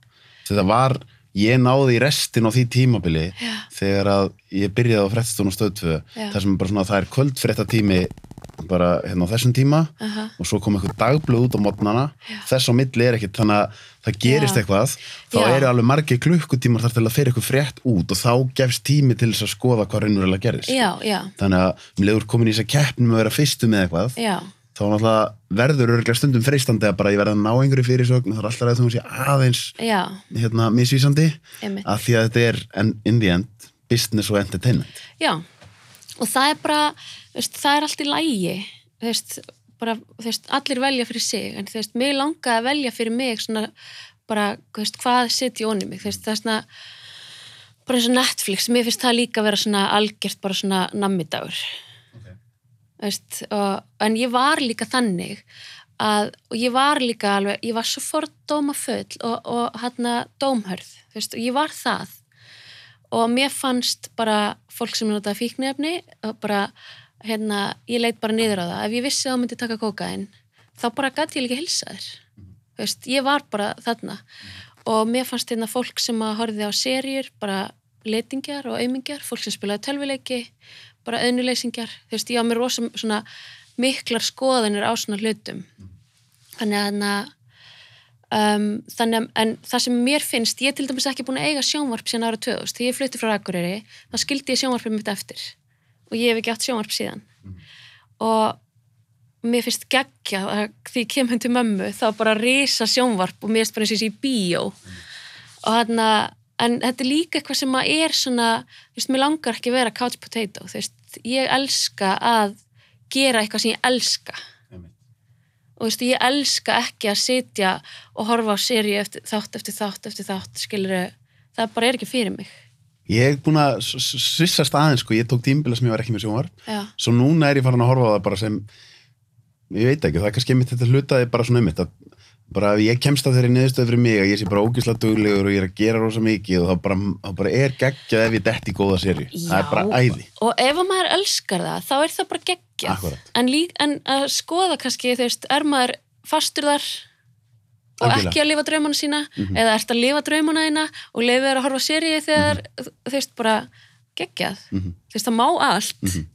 Þetta var, ég náði í restin á því tímabili Já. þegar að ég byrjaði á fréttstun og stöðtvö, Já. þar sem bara svona, það er kvöldfréttatími bara hérna á þessum tíma aha, og svo kom eitthvað dagblöð út á mótnana þess á milli er ekkit, þannig að það gerist Já. eitthvað, þá Já. eru alveg margir klukkutímar þar til að fyrir eitthvað frétt út og þá gefst tími til þess að skoða hvað raunverulega gerist já, já, þannig að um leiður komin í þess að keppnum að vera fyrstu með eitthvað já. þá náttúrulega verður örgulega stundum freistandi að bara ég verða að ná einhverju fyrirsögn það er alltaf að þú sé aðeins hérna, misvísandi. Að því að þetta er in the end business og entertainment. Já, og það er bara, veist, það er allt í lægi, veist, bara, veist, allir velja fyrir sig, en mig langaði að velja fyrir mig svona, bara, hvað setja ég onni mig, það er svona, bara eins og Netflix, mér finnst það líka að vera svona algjört bara svona nammidagur, okay. og, en ég var líka þannig að, og ég var líka alveg, ég var svo fordóma full og, og hérna dómhörð, og ég var það og mér fannst bara fólk sem notaði fíknefni og bara, hérna, ég leit bara niður á það. Ef ég vissi að þú myndi taka kókain þá bara gæti ég líka hilsa þér. Þú veist, ég var bara þarna. Og mér fannst hérna fólk sem að horfið á serjur, bara letingjar og aumingjar, fólk sem spilaði tölvileiki bara auðnuleysingjar þú veist, ég á mér rosa svona miklar skoðanir á svona hlutum. Þannig að hérna um, þannig að, en það sem mér finnst ég til dæmis ekki búin að eiga sjónvarp síðan ára 2000, þegar ég flutti frá Akureyri þá skildi ég sjónvarpið mitt eftir og ég hef ekki átt sjónvarp síðan. Og mér finnst geggja að því ég kem til mömmu þá bara risa sjónvarp og mér finnst bara eins og þessi í bíó. Og hann en þetta er líka eitthvað sem að er svona, þú veist, mér langar ekki að vera couch potato, þú veist, ég elska að gera eitthvað sem ég elska. Og þú veist, ég elska ekki að sitja og horfa á eftir þátt eftir þátt eftir þátt, skilur það bara er ekki fyrir mig ég er búin að svissast aðeins sko, ég tók tímbila sem ég var ekki með sjónvar já, svo núna er ég farin að horfa á það bara sem ég veit ekki, það er kannski einmitt þetta hlutaði bara svona einmitt að bara ef ég kemst að þeirri niðurstöð fyrir mig að ég sé bara ógislega duglegur og ég er að gera rosa mikið og þá bara, þá bara er geggjað ef ég detti góða seri það er bara æði. og ef að maður elskar það þá er það bara geggjað. En, en að skoða kannski, þú veist, er maður fastur þar og Algjörlega. ekki að lifa draumana sína Mhm. eða ert að lifa draumana þína og lifa þér að horfa serið þegar, þú veist, bara geggjað, Mhm. þú veist, það má allt.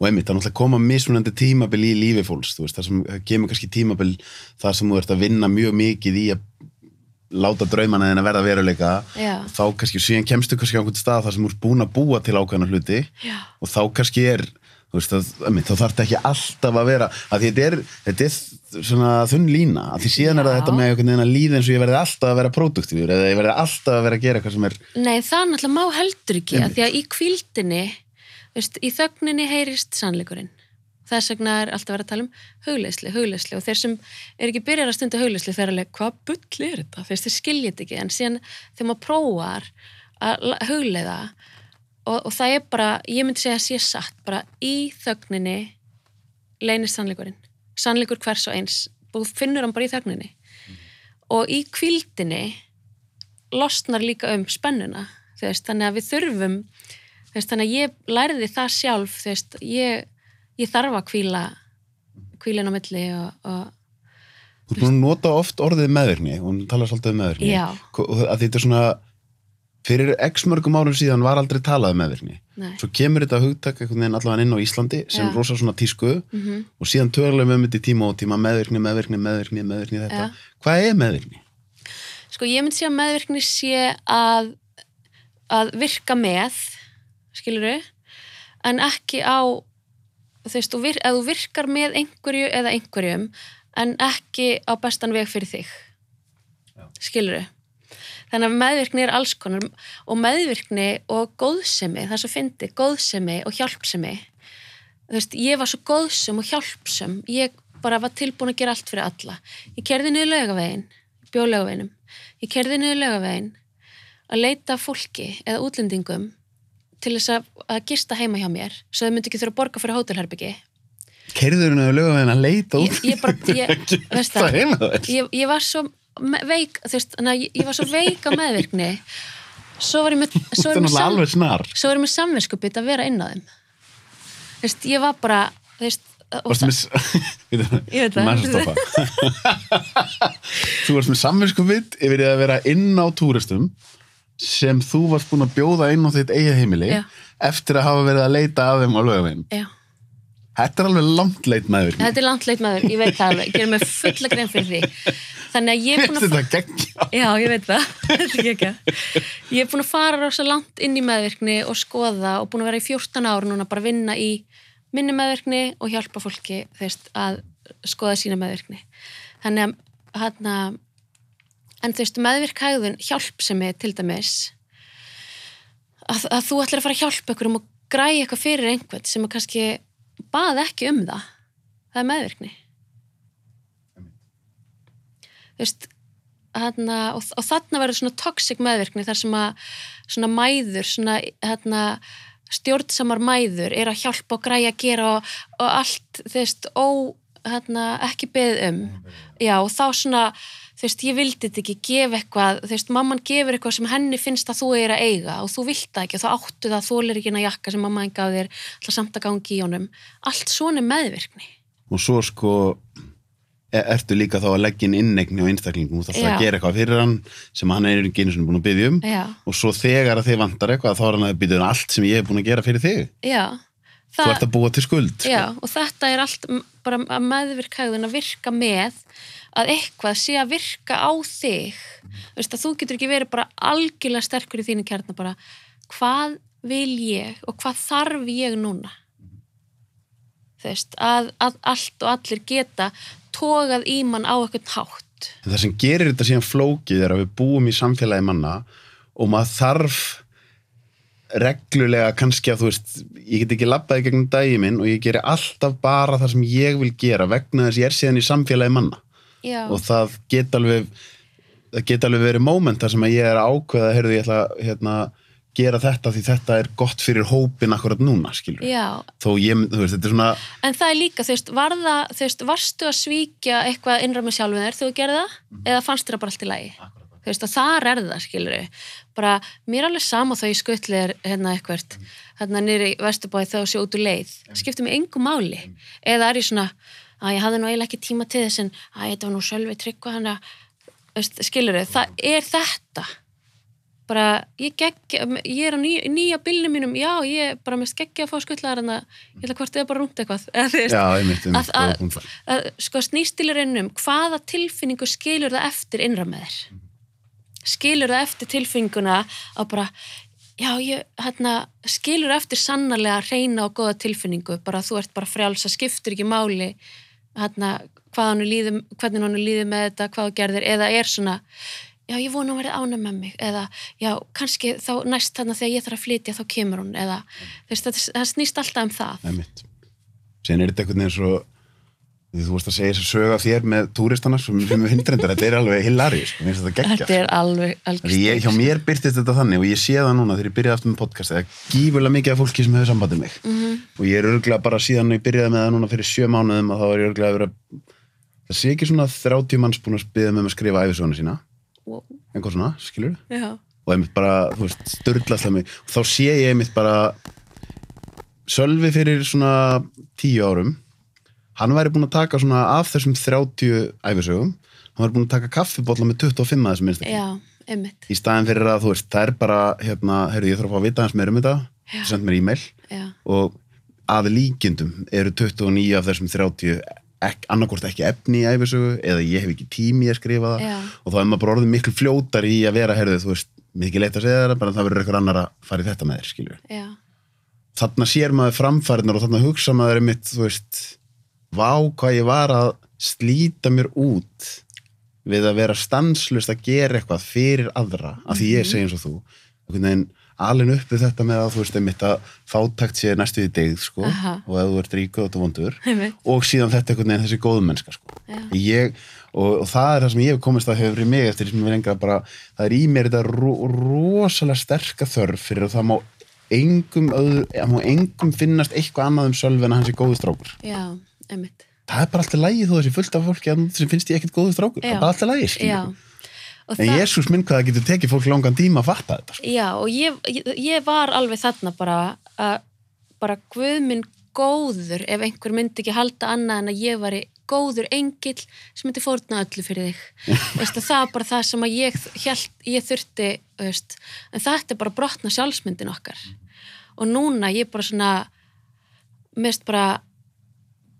Og einmitt, það er náttúrulega að koma mismunandi tímabil í lífi fólks, þú veist, það sem það kemur kannski tímabil þar sem þú ert að vinna mjög mikið í að láta draumana þinn að verða veruleika. Já, þá kannski, síðan kemstu kannski á einhvern stað þar sem þú ert búin að búa til ákveðna hluti já, og þá kannski er þú veist, að, einmitt, þá þarf þetta ekki alltaf að vera að þetta er, þetta er svona þunn lína, að því síðan er það Já. þetta með einhvern veginn að líða eins og ég verði alltaf að vera produktífur eða ég verði alltaf að vera að gera eitthvað sem er nei, það náttúrulega má heldur ekki að Einmitt. því að í kvíldinni þú veist, í þögninni heyrist sannleikurinn þess vegna er alltaf verið að tala um hugleysli, hugleysli og þeir sem er ekki byrjar að stunda hugleysli þeir eru alveg, hvað bull er þetta? Þeir, þeir skiljið þetta ekki, en síðan þegar maður prófar að hugleiða og, og það er bara, ég myndi segja að sé satt, bara í þögninni leynist sannleikurinn sannleikur hvers og eins og finnur hann bara í þögninni. Og í kvíldinni losnar líka um spennuna veist, þannig að við þurfum veist, þannig að ég lærði það sjálf veist, ég, ég þarf að kvíla kvílin á milli og, og þú nota oft orðið meðvirkni hún talar svolítið um meðvirkni. Já, og þetta er svona fyrir x mörgum árum síðan var aldrei talað um meðvirkni nei svo kemur þetta hugtak allavega inn á Íslandi sem Já. rosa svona tísku mm og síðan tögulega með myndi tíma og tíma meðvirkni, meðvirkni, meðvirkni, meðvirkni þetta. Já. Hvað er meðvirkni? sko ég myndi segja að meðvirkni sé að að virka með skiluru en ekki á þú veist, þú vir, að þú virkar með einhverju eða einhverjum en ekki á bestan veg fyrir þig skiluru þannig að meðvirkni er alls konar og meðvirkni og góðsemi það svo fyndi, góðsemi og hjálpsemi. Þú veist, ég var svo góðsum og hjálpsum ég bara var tilbúin að gera allt fyrir alla. Ég kerði niður laugavegin bjólaugaveinum, ég kerði niður laugavegin að leita að fólki eða útlendingum til þess að, að gista heima hjá mér svo þau myndi ekki þurfa að borga fyrir hótelherbyggi Kerður henni að henni að leita út ég, ég bara, ég, veist það það? heima þess ég, ég var svo veik þú veist, þannig að ég, ég var svo veik á meðvirkni. Svo var ég með svo var ég með, sam, með samvinskupið að vera inn á þeim. Þú veist, ég var bara þú veist, og Varstu með [LAUGHS] Ég veit það. Þú varst með samvinsku vitt yfir að vera inn á túristum sem þú varst búin að bjóða inn á þitt eigið heimili Já. eftir að hafa verið að leita að þeim á lögavegin já, Þetta er alveg langt leit meðvirkni þetta er landleit maður, ég veit það alveg, gerir mig fulla grein fyrir því þannig að ég er búin að Þetta geggja Já, ég veit það. [LAUGHS] Þetta er ekki. Ég er búin að fara rosa langt inn í meðvirkni og skoða og búin að vera í 14 ár núna bara að vinna í minni meðvirkni og hjálpa fólki þú veist, að skoða sína meðvirkni. Þannig að, hana, en þú veist, meðvirkhægðun hjálpsemi til dæmis að, að þú ætlar að fara að hjálpa ykkur um að græja eitthvað fyrir einhvern sem að kannski bað ekki um það. Það er meðvirkni. Þú veist, hana, og, og þarna verður svona toxic meðvirkni þar sem að svona mæður, svona hana, stjórnsamar mæður er að hjálpa og græja að gera og, og allt, þú veist, ó, hana, ekki beðið um. Já, og þá svona, þú veist, ég vildi þetta ekki gefa eitthvað, þú veist, mamman gefur eitthvað sem henni finnst að þú er að eiga og þú vilt það ekki og þá áttu það, þú lir ekki inn að jakka sem mamma enga á þér, alltaf samt að gangi í honum. Allt svona er meðvirkni. og svo sko e- ertu líka þá að leggja inn innegni á einstaklingum þú þarf Já. að gera eitthvað fyrir hann sem hann er ekki einu sinni búin að byggja um Já, og svo þegar að þið vantar eitthvað þá er hann að byggja um allt sem ég hef búin að gera fyrir þig já. þú ert að búa til skuld sko. Já, og þetta er allt bara að meðvirkæðun að virka með að eitthvað sé að virka á þig. Að þú getur ekki verið bara algjörlega sterkur í þínu kjarna bara hvað vil ég og hvað þarf ég núna? Þú veist að, að allt og allir geta tógað í mann á eitthvað hátt. En það sem gerir þetta síðan flókið er að við búum í samfélagi manna og maður þarf reglulega kannski að þú veist ég get ekki labbaði gegnum dagi minn og ég geri alltaf bara það sem ég vil gera vegna þess ég er síðan í samfélagi manna Já, og það get alveg það get alveg verið moment þar sem að ég er ákveða heyrðu ég ætla að hérna, gera þetta því þetta er gott fyrir hópin akkurat núna skilur þó ég, þú veist, þetta er svona En það er líka, þú veist, var það, þú veist, varstu að svíkja eitthvað innra með sjálfum þér þegar þú gerði það? Eða fannst þér bara allt í lagi? Þú veist, og þar er það, skilur. Bara, mér er alveg sama þá ég skuttli er hérna eitthvað, hérna nýri vesturbáði þegar þú sé út úr leið. Skiptir mig engu máli. Eða er ég svona, að ég hafði nú eiginlega ekki tíma til þess en að þetta var nú sjálfi tryggva hann að, skilur við, það er þetta. Bara, ég, gegg, ég er á ný, nýja bílnum mínum, já, ég er bara mest geggja að fá skuttlaðar en að ég ætla hvort eða bara rúnt eitthvað að, að, að, sko snýstilurinn um hvaða tilfinningu skilur það eftir innra með þér? Skilur það eftir tilfinninguna að bara já, ég, hérna, skilur eftir sannarlega reyna og góða tilfinningu bara þú ert bara frjáls, það skiptir ekki máli hérna, hann líður hvernig hann líður með þetta, hvað gerðir eða er svona, já, ég vona að verið ána með mig, eða, já, kannski þá næst þarna þegar ég þarf að flytja þá kemur hún, eða, þú veist, það, það snýst alltaf um það Einmitt. Síðan er þetta einhvern veginn svo því þú vorst að segja þess að söga þér með túristana sem, við hindrendar, þetta er alveg hilari sko, mér finnst þetta geggja Þetta er alveg, ég, hjá mér byrtist þetta þannig og ég sé það núna þegar ég byrjaði aftur með podcast það er gífurlega mikið af fólki sem hefur sambandið mig. Mhm. og ég er örgulega bara síðan ég byrjaði með það núna fyrir sjö mánuðum og þá er ég örgulega að vera það sé ekki svona 30 manns búin að spyða með að skrifa æfisöguna sína. Wow. einhver svona, skilur Já, og einmitt bara, hann væri búin að taka svona af þessum 30 æfisögum hann væri búin að taka kaffibólla með 25 að þessum einmitt. Í staðin fyrir að þú veist, það er bara hérna, heyrðu, ég þarf að fá að vita hans meira um þetta. Já. send mér e-mail. Já, og að líkindum eru 29 af þessum 30 ek, annarkort ekki efni í æfisögu eða ég hef ekki tími að skrifa það. Já, og þá er maður bara orðið miklu fljótar í að vera heyrðu, þú veist, mikið leitt að segja það bara það verður eitthvað annar að fara í þetta með þér þarna sér maður framfærinar og þarna hugsa maður einmitt, þú veist vá hvað ég var að slíta mér út við að vera stanslust að gera eitthvað fyrir aðra, af því ég segi eins og þú einhvern veginn alin upp við þetta með að þú veist einmitt að fátækt sé næstu í degð sko, Aha. og ef þú ert ríku og þú vondur. Einmitt. Og síðan þetta einhvern veginn þessi góðu mennska sko. Ég, og, og það er það sem ég hef komist að hefur í mig eftir sem við lengra bara, það er í mér þetta ro rosalega sterka þörf fyrir að það má engum, öðru, það má engum finnast eitthvað annað um Sölvi en að hann sé góðu strákur. Já, einmitt. Það er bara alltaf lægi þó þessi fullt af fólki sem finnst ég ekkert góðu strákur, það er bara alltaf lægi já, og en Jésús minn hvað það getur tekið fólk langan tíma að fatta þetta sko. Já, og ég, ég, ég var alveg þarna bara að bara guð minn góður ef einhver myndi ekki halda annað en að ég var góður engill sem myndi fórna öllu fyrir þig. [LAUGHS] Veist, að það er bara það sem að ég held, ég þurfti veist, en þetta er bara brotna sjálfsmyndin okkar. Og núna ég bara svona mest bara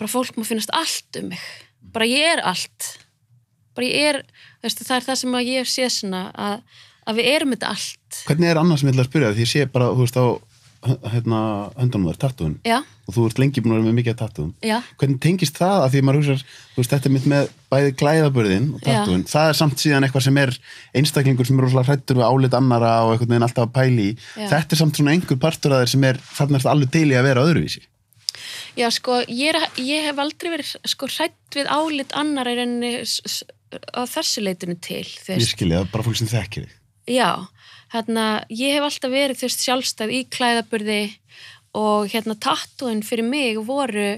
bara fólk má finnast allt um mig. Bara ég er allt. Bara ég er, veist, það er það sem að ég sé svona að, að við erum þetta allt. Hvernig er annars sem ég ætla að spyrja? Því ég sé bara, þú veist á hérna, höndunum þar, já, og þú ert lengi búin að vera með mikið að tattúum já, hvernig tengist það að því að maður hugsa þú veist, þetta er mitt með bæði klæðaburðin og tattúin, það er samt síðan eitthvað sem er einstaklingur sem er rosalega hrættur við álit annara og einhvern veginn alltaf að pæli Já. þetta er samt svona einhver partur að þeir sem er þarna er alveg til í að vera öðruvísi Já, sko, ég, er, ég hef aldrei verið sko hrætt við álit annar enni á þessu leitinu til, er bara fólk sem þekkir þig. Já, hérna, ég hef alltaf verið, veist, sjálfstæð í klæðaburði og hérna tattúin fyrir mig voru,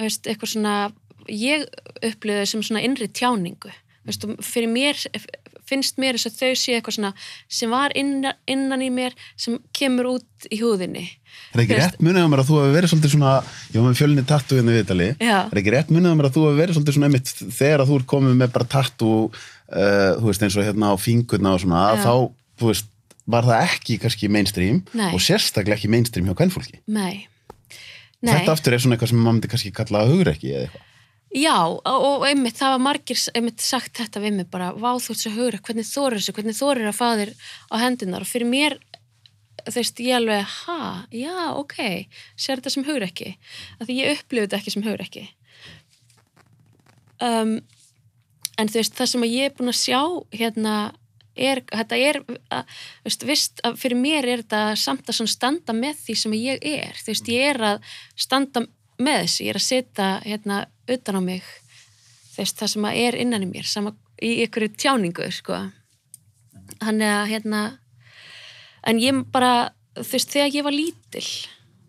veist, eitthvað svona, ég upplöðu sem svona innri tjáningu, veist, fyrir mér finnst mér þess að þau sé eitthvað svona sem var innan, innan í mér sem kemur út í húðinni. Er ekki rétt munið á mér að þú hefur verið svolítið svona, ég var með fjölni tattu hérna í viðtali, Já. er ekki rétt munið á mér að þú hefur verið svolítið svona einmitt þegar að þú ert komið með bara tattu, uh, þú veist eins og hérna á fingurna og svona, Já. þá, þú veist, var það ekki kannski mainstream Nei. og sérstaklega ekki mainstream hjá kvennfólki. Nei. Nei. Þetta aftur er svona eitthvað sem maður myndi kannski kalla hugrekki eða eitthvað. Já, og, einmitt, það var margir einmitt sagt þetta við mig bara, vá þú ert svo hugur, hvernig þorir þessu, hvernig þorir að þér á hendunar og fyrir mér, þú veist, ég alveg, ha, já, ok, sér þetta sem hugur ekki, að því ég upplifði þetta ekki sem hugur ekki. Um, en þú veist, það sem ég er búin að sjá, hérna, er, þetta er, að, veist, vist, fyrir mér er þetta samt að standa með því sem ég er, þú veist, ég er að standa með þessu, ég er að setja hérna utan á mig veist, það sem er innan í mér sama, í ykkur tjáningu sko. þannig að hérna en ég bara þú veist, þegar ég var lítil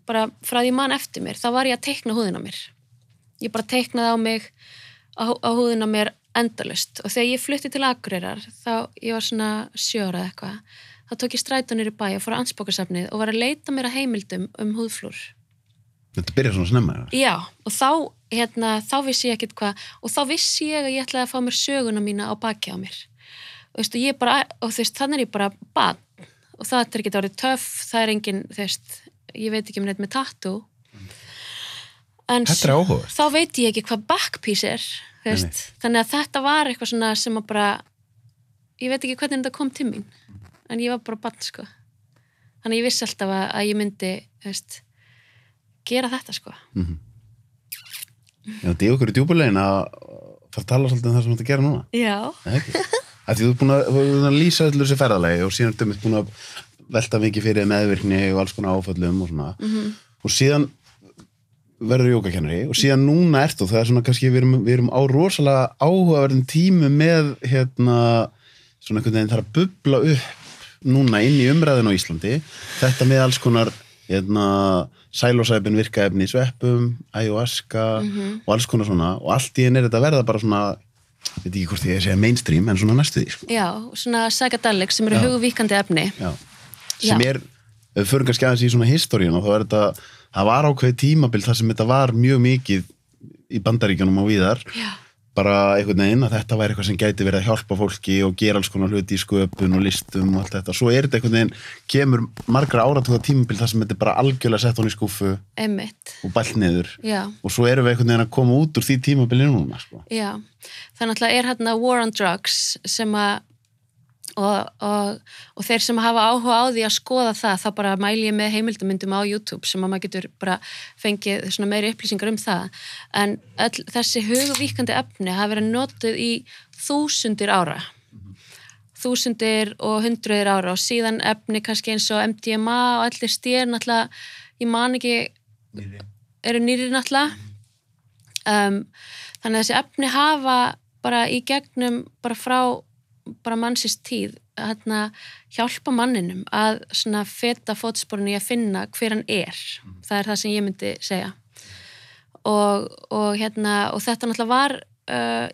bara frá því mann eftir mér, þá var ég að teikna húðina mér. Ég bara teiknaði á mig á, á húðina mér endalust og þegar ég flutti til Akureyrar þá ég var svona sjóra eitthvað þá tók ég strætunir í bæ og fór að ansbókasafnið og var að leita mér að heimildum um húðflúr Þetta byrjar svona snemma. Já, og þá, hérna, þá vissi ég ekkert hvað og þá vissi ég að ég ætlaði að fá mér söguna mína á baki á mér. Og, veist, og ég bara, og veist, þannig er ég bara bann og það er ekki orðið töff það er engin, þú veist, ég veit ekki um neitt með tattoo. En þá veit ég ekki hvað backpiece er þú veist, þannig að þetta var eitthvað svona sem að bara ég veit ekki hvernig þetta kom til mín. En ég var bara bann, sko. Þannig að ég vissi alltaf að, að ég myndi, þú veist gera þetta, sko Já, þetta er okkur í djúbulegin að fara að tala svolítið um það sem þú ert að gera núna. Já, Það ekki. Af því þú ert búin að, þú ert lýsa öllu þessi ferðalegi og síðan ertu mitt búin að velta mikið fyrir meðvirkni og alls konar áföllum og svona. Mhm. Og síðan verður jógakennari og síðan núna ertu og það er svona kannski við erum, við erum á rosalega áhugaverðin tímu með hérna svona einhvern veginn þarf að bubla upp núna inn í umræðin á Íslandi þetta með alls konar hérna, sælosæpin virkaefni í sveppum, ayahuasca og alls konar svona og allt í enn er þetta verða bara svona veit ekki hvort ég segja mainstream en svona næstu því sko. já, svona psychedelic sem eru hugvíkandi efni Já. sem Já. er, förum kannski aðeins í svona historíun og þá er þetta, það var ákveð tímabil þar sem þetta var mjög mikið í bandaríkjunum og víðar Já, bara einhvern veginn að þetta væri eitthvað sem gæti verið að hjálpa fólki og gera alls konar hluti í sköpun og listum og allt þetta, svo er þetta einhvern veginn kemur margra áratuga tímabil þar sem þetta er bara algjörlega sett hún í skúfu einmitt. og bælt niður. Já, og svo erum við einhvern veginn að koma út úr því tímabili núna sko. já. Þannig að er hérna War on Drugs sem að og, og, og þeir sem hafa áhuga á því að skoða það, þá bara mæli ég með heimildamyndum á YouTube sem að maður getur bara fengið svona meiri upplýsingar um það. En öll, þessi hugvíkandi efni hafa verið notuð í þúsundir ára. Þúsundir og hundruðir ára og síðan efni kannski eins og MDMA og allir stýr náttúrulega, ég man ekki eru nýri náttúrulega. Um, þannig að þessi efni hafa bara í gegnum bara frá bara mannsins tíð hérna, hjálpa manninum að feta fótsporinu í að finna hver hann er. Það er það sem ég myndi segja. Og, og, hérna, og þetta náttúrulega var, uh,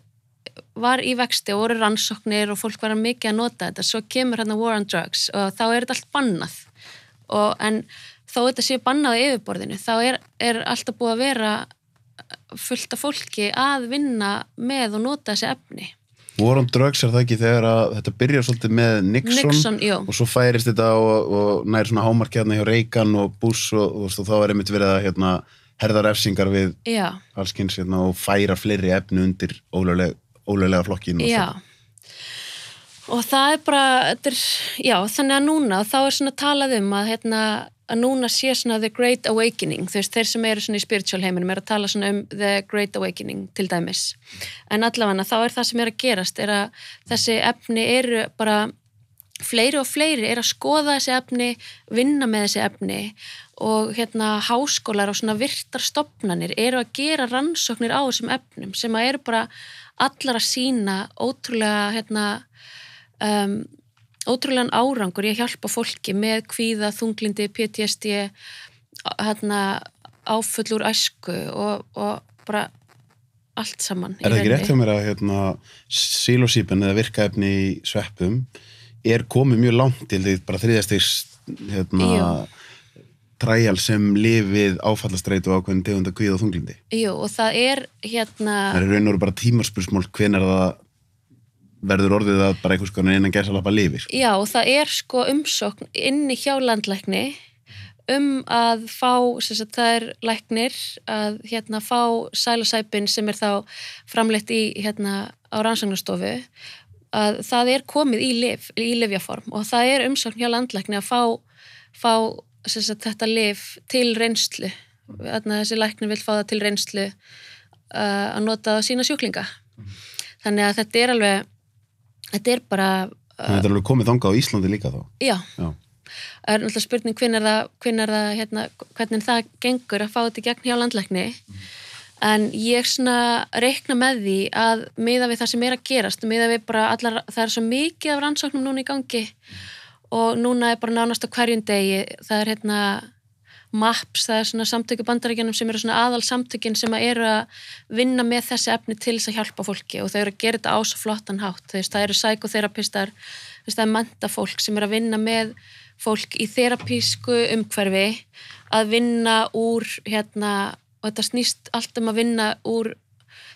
var í vexti og voru rannsóknir og fólk var mikið að nota þetta. Svo kemur hérna War on Drugs og þá er þetta allt bannað. Og, en þó þetta sé bannað í yfirborðinu, þá er, er alltaf búið að vera fullt af fólki að vinna með og nota þessi efni. War on Drugs er það ekki þegar að þetta byrjar svolítið með Nixon, Nixon, og svo færist þetta og, og nær svona hámarki hérna hjá Reagan og Bush og, og, og þá er einmitt verið að hérna, herða refsingar við Já, allskins hérna, og færa fleiri efni undir ólöglega, ólöglega flokkin og það er bara, er, já, þannig að núna, þá er svona talað um að, hérna, að núna sé svona The Great Awakening, þú veist, þeir sem eru svona í spiritual heiminum er að tala svona um The Great Awakening til dæmis. En allavega þá er það sem er að gerast, er að þessi efni eru bara, fleiri og fleiri er að skoða þessi efni, vinna með þessi efni og hérna háskólar og svona virtar stopnanir eru að gera rannsóknir á þessum efnum sem að eru bara allar að sína ótrúlega hérna um, ótrúlegan árangur í að hjálpa fólki með kvíða, þunglindi, PTSD hérna áfullur æsku og, og bara allt saman. Er það ekki rétt hjá mér að hérna, silosípen eða virkaefni í sveppum er komið mjög langt til því bara þriðastigs hérna, træjal sem lifið áfallastreitu á ákveðin tegunda kvíð og þunglindi. Jú, og það er hérna Það er raun og bara tímarspursmál hvenar það verður orðið að bara einhvers konar innan gæsalappa lifi. Sko. Já, það er sko umsókn inni hjá landlækni um að fá, sem sagt, það er læknir að hérna fá sælusæpin sem er þá framleitt í hérna á rannsóknastofu að það er komið í lif, í lifjaform og það er umsókn hjá landlækni að fá, fá sem sagt, þetta lif til reynslu þarna þessi læknir vil fá það til reynslu uh, að nota sína sjúklinga þannig að þetta er alveg þetta er bara þetta er alveg komið þangað á Íslandi líka þá. já, Já. það er náttúrulega spurning hvernig er það, hvernig, er það hérna, hvernig það gengur að fá þetta gegn hjá landlækni en ég svona reikna með því að miða við það sem er að gerast miða við bara allar, það er svo mikið af rannsóknum núna í gangi og núna er bara nánast á hverjum degi það er hérna MAPS, það er svona samtöku bandaríkjanum sem eru svona aðal samtökin sem að eru að vinna með þessi efni til þess að hjálpa fólki og þau eru að gera þetta á svo flottan hátt. Veist, það eru sækóþerapistar þú veist, það er mentafólk sem eru að vinna með fólk í þerapísku umhverfi að vinna úr hérna, og þetta snýst allt um að vinna úr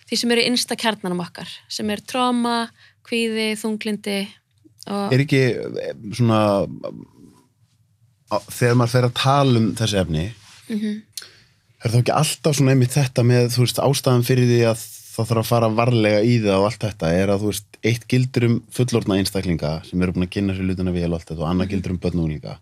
því sem eru innsta kjarnanum okkar sem er tráma, kvíði, þunglindi og Er ekki eh, svona þegar maður fer að tala um þessi efni Mhm. er það ekki alltaf svona einmitt þetta með þú veist ástæðan fyrir því að það þarf að fara varlega í það og allt þetta er að þú veist eitt gildur um fullorðna einstaklinga sem eru búin að kynna sér hlutina vel og allt þetta og annað gildur um börnunglinga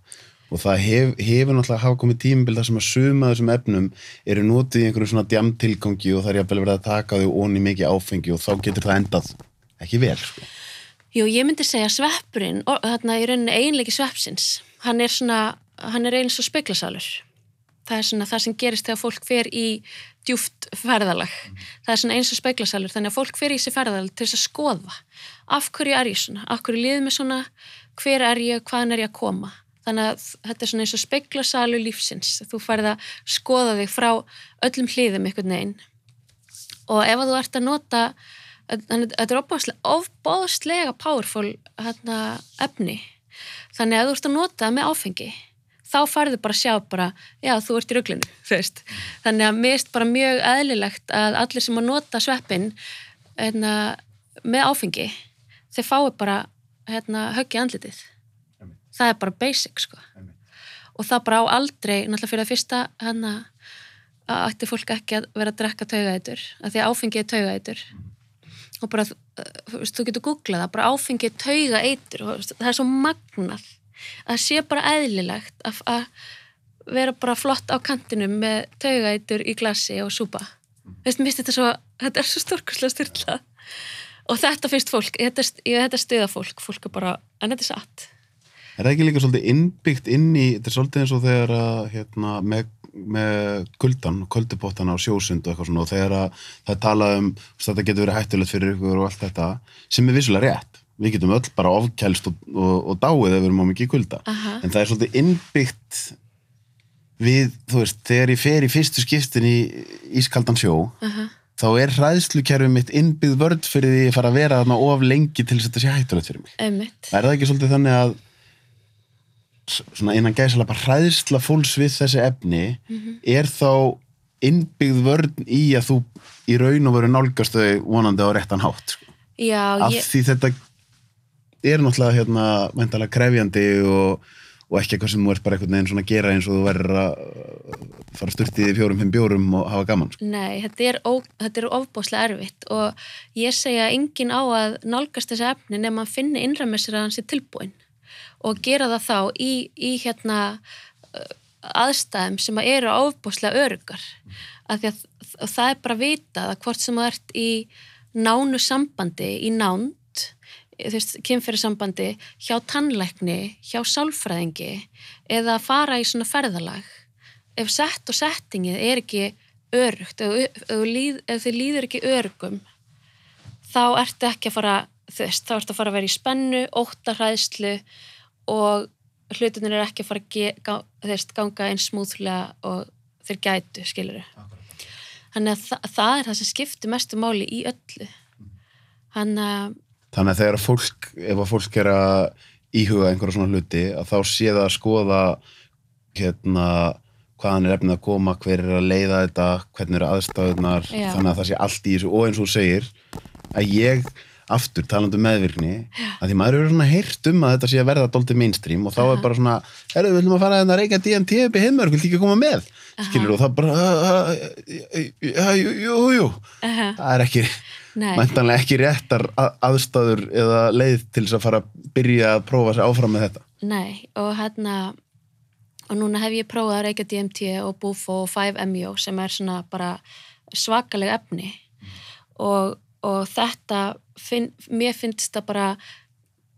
og það hef, hefur náttúrulega hafa komið tímabil þar sem að suma þessum efnum eru notið í einhverju svona djamtilgangi og það er jafnvel verið að taka þau onni mikið áfengi og þá getur það endað ekki vel sko. Jú, ég myndi segja sveppurinn, og þarna í rauninni eiginleiki sveppsins, hann er svona, hann er eins og speklasalur. Það er svona það sem gerist þegar fólk fer í djúft ferðalag. Það er svona eins og speklasalur, þannig að fólk fer í þessi ferðalag til þess að skoða. Af hverju er ég svona? Af hverju líður mig svona? Hver er ég? Hvaðan er ég að koma? Þannig að þetta er svona eins og speklasalur lífsins. Þú færð að skoða þig frá öllum hliðum einhvern veginn. Og ef að þú ert að nota þannig að þetta er ofbáðslega powerful hérna, efni þannig að þú ert að nota það með áfengi þá farðu bara að sjá bara já, þú ert í ruglinu, þú veist. Þannig að mér erst bara mjög eðlilegt að allir sem að nota sveppin hérna, með áfengi þeir fái bara hérna, höggi andlitið. Það er bara basic sko. Og það bara á aldrei, náttúrulega fyrir að fyrsta hérna, að ætti fólk ekki að vera að drekka taugaætur af því að áfengi er taugaætur og bara, þú veist, þú getur googlað það, bara áfengi er taugaætur og það er svo magnað að það sé bara eðlilegt að, að vera bara flott á kantinum með taugaætur í glasi og súpa. Veist, mér finnst þetta svo þetta er svo stórkurslega styrla. Og þetta finnst fólk, þetta, þetta stuða fólk fólk er bara, en þetta er satt. Er það ekki líka svolítið innbyggt inn í, þetta er svolítið eins og þegar að, hérna, með, með kuldan, kuldupottana og sjósund og eitthvað svona og þegar að það talað um, þetta getur verið hættulegt fyrir ykkur og allt þetta, sem er vissulega rétt. við getum öll bara ofkælst og, og, og dáið ef við erum á mikið kulda Aha. en það er svolítið innbyggt við, þú veist, þegar ég fer í fyrstu skiptin í ískaldan sjó Aha. þá er hræðslukerfið mitt innbyggð vörd fyrir því að fara að vera þarna of lengi til þess að þetta sé hættulegt fyrir mig Einmitt. er það ekki svolítið þannig að svona innan gæsala bara hræðsla fólks við þessi efni Mhm. er þá innbyggð vörn í að þú í raun og veru nálgast þau vonandi á réttan hátt sko. Já, af ég, því þetta er náttúrulega hérna mæntalega krefjandi og, og ekki eitthvað sem þú ert bara einhvern veginn svona að gera eins og þú verður að uh, fara styrtið í fjórum, fimm bjórum og hafa gaman sko. nei, þetta er, ó, þetta er ofbóðslega erfitt og ég segja að enginn á að nálgast þessi efni nema að finna innræmið sér að hann sé tilbúin og gera það þá í, í hérna uh, aðstæðum sem að eru ofbóðslega örugar af því að það er bara vitað að hvort sem þú ert í nánu sambandi, í nánd þú veist, kynferðisambandi hjá tannlækni, hjá sálfræðingi eða að fara í svona ferðalag. Ef sett og settingið er ekki örugt, ef, ef, líð, ef þið líður ekki örugum þá ertu ekki að fara veist, þá ertu að fara að vera í spennu óttarhæðslu og hlutinir er ekki að fara að veist, ganga eins smúðlega og þeir gætu, skilur þannig að þa það er það sem skiptir mestu máli í öllu. Þannig að þannig að þegar fólk, ef að fólk er að íhuga einhverja svona hluti að þá sé það að skoða hérna hvaðan er efnið að koma, hver er að leiða þetta hvernig eru aðstæðunar þannig að það sé allt í þessu og eins og þú segir að ég aftur talandi um meðvirkni að því maður eru svona heyrt um að þetta sé að verða dóltið mainstream og þá er bara svona herru, við viljum að fara að reyka DMT upp í heimur, viltu ekki koma með? Skilur og það bara "Ah, ah, ah, jú, jú, jú. Það er ekki mæntanlega ekki réttar að- aðstæður eða leið til þess að fara að byrja að prófa sér áfram með þetta. Nei og hérna og núna hef ég prófað að reyka DMT og Bufo og 5-MeO sem er svona bara svakaleg efni. Og, og þetta finn, mér finnst það bara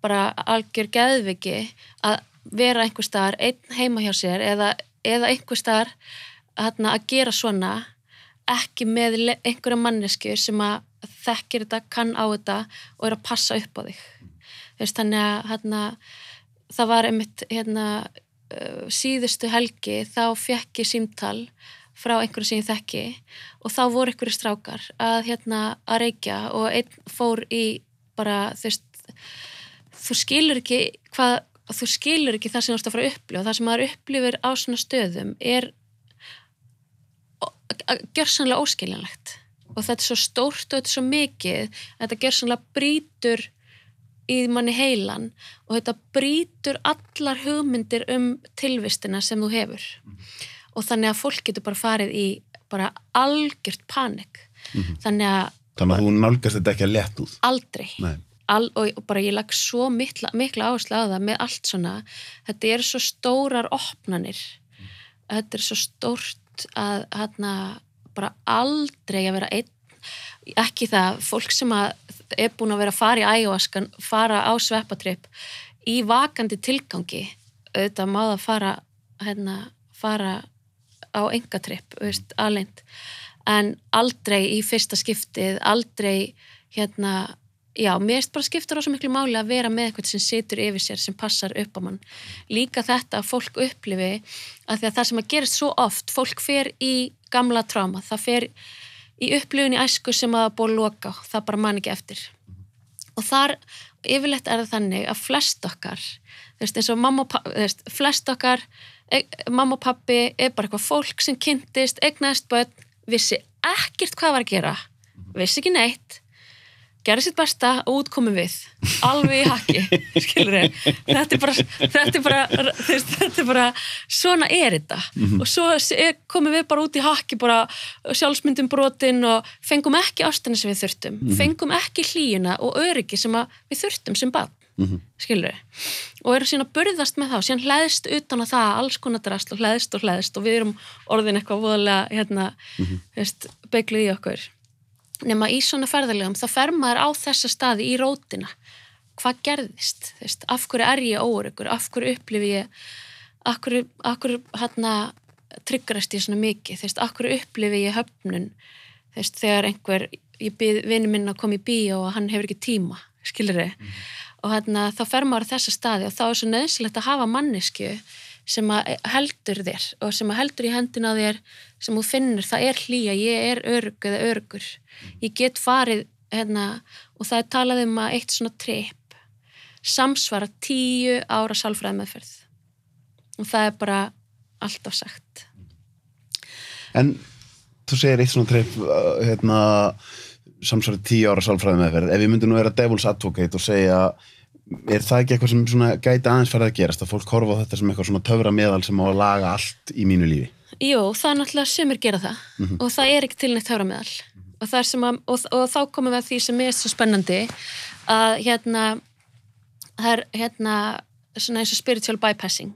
bara algjör geðviki að vera einhver staðar einn heima hjá sér eða, eða einhver staðar hérna, að gera svona ekki með einhverja mannesku sem að þekkir þetta, kann á þetta og er að passa upp á þig. Veist, þannig að hérna, það var einmitt hérna, uh, síðustu helgi þá fekk ég símtal frá einhverju sem ég þekki. Og þá voru einhverju strákar að, hérna, að reykja og einn fór í bara, þú veist þú skilur ekki hvað þú skilur ekki það sem þú ert að fara að upplifa. Það sem maður upplifir á svona stöðum er gjörsanlega óskiljanlegt. Og þetta er svo stórt og þetta er svo mikið að þetta gjörsanlega brýtur í manni heilan og þetta brýtur allar hugmyndir um tilvistina sem þú hefur. Og þannig að fólk getur bara farið í bara algjört panik. Þannig að þannig að þú nálgast þetta ekki að lett út? Aldrei. Al, og og bara ég lag svo mikla, mikla áherslu á það með allt svona. Þetta eru svo stórar opnanir. Þetta er svo stórt að hérna bara aldrei að vera einn. Ekki það, fólk sem að er búin að vera að fara í ayahuasca fara á sveppatripp í vakandi tilgangi auðvitað má það fara hérna, fara á engatripp, veist, alend en aldrei í fyrsta skiptið aldrei hérna já, mér bara skiptur svo miklu máli að vera með eitthvað sem situr yfir sér, sem passar upp á mann. Líka þetta að fólk upplifi að því að það sem að gerist svo oft fólk fer í gamla tráma það fer í upplifun í æsku sem að búið að loka, það bara man ekki eftir. Og þar yfirleitt er það þannig að flest okkar þú veist, eins og mamma og pappi veist, flest okkar, e mamma og pappi er bara eitthvað fólk sem kynntist egnaðist börn, vissi ekkert hvað var að gera, vissi ekki neitt gerði sitt besta og útkomum við. Alveg í haki [LAUGHS] skilur þetta er bara, þetta er bara, þetta er bara svona er þetta. Og svo komum við bara út í haki bara sjálfsmyndum brotin og fengum ekki ástæðan sem við þurftum. Fengum ekki hlýjuna og öryggi sem við þurftum sem bann Mhm. skilur og eru síðan að burðast með þá síðan hlæðist utan á það alls konar drast og hlæðist og hlæðist og við erum orðin eitthvað voðalega hérna, mm -hmm. beigluð í okkur. Nema í svona ferðarlegum þá fer maður á þessa staði í rótina. Hvað gerðist, veist, af hverju er ég óöryggur, af hverju upplifi ég af hverju, af hverju hérna tryggarast ég svona mikið, veist, af hverju upplifi ég höfnun, veist, þegar einhver, ég byrð vinnu minn að koma í bíó og hann hefur ekki tíma, skilur þið og hérna, þá fer maður þessa staði og þá er svo nöðsilegt að hafa mannesku sem að heldur þér og sem heldur í hendina þér sem þú finnur, það er hlýja, ég er örg eða örgur, ég get farið hérna, og það er talað um að eitt svona trip samsvara tíu ára sálfræði meðferð og það er bara alltaf sagt. En þú segir eitt svona trepp uh, hérna, samsvarið tíu ára sálfræði meðferð. Ef ég myndi nú vera devil's advocate og segja er það ekki eitthvað sem svona gæti aðeins farið að gerast að fólk horfa á þetta sem eitthvað svona töfra meðal sem á að laga allt í mínu lífi? Jú, það er náttúrulega sumir gera það og það er ekki til neitt höfra meðal og, að, og, og þá komum við að því sem er svo spennandi að hérna það er hérna svona eins og spiritual bypassing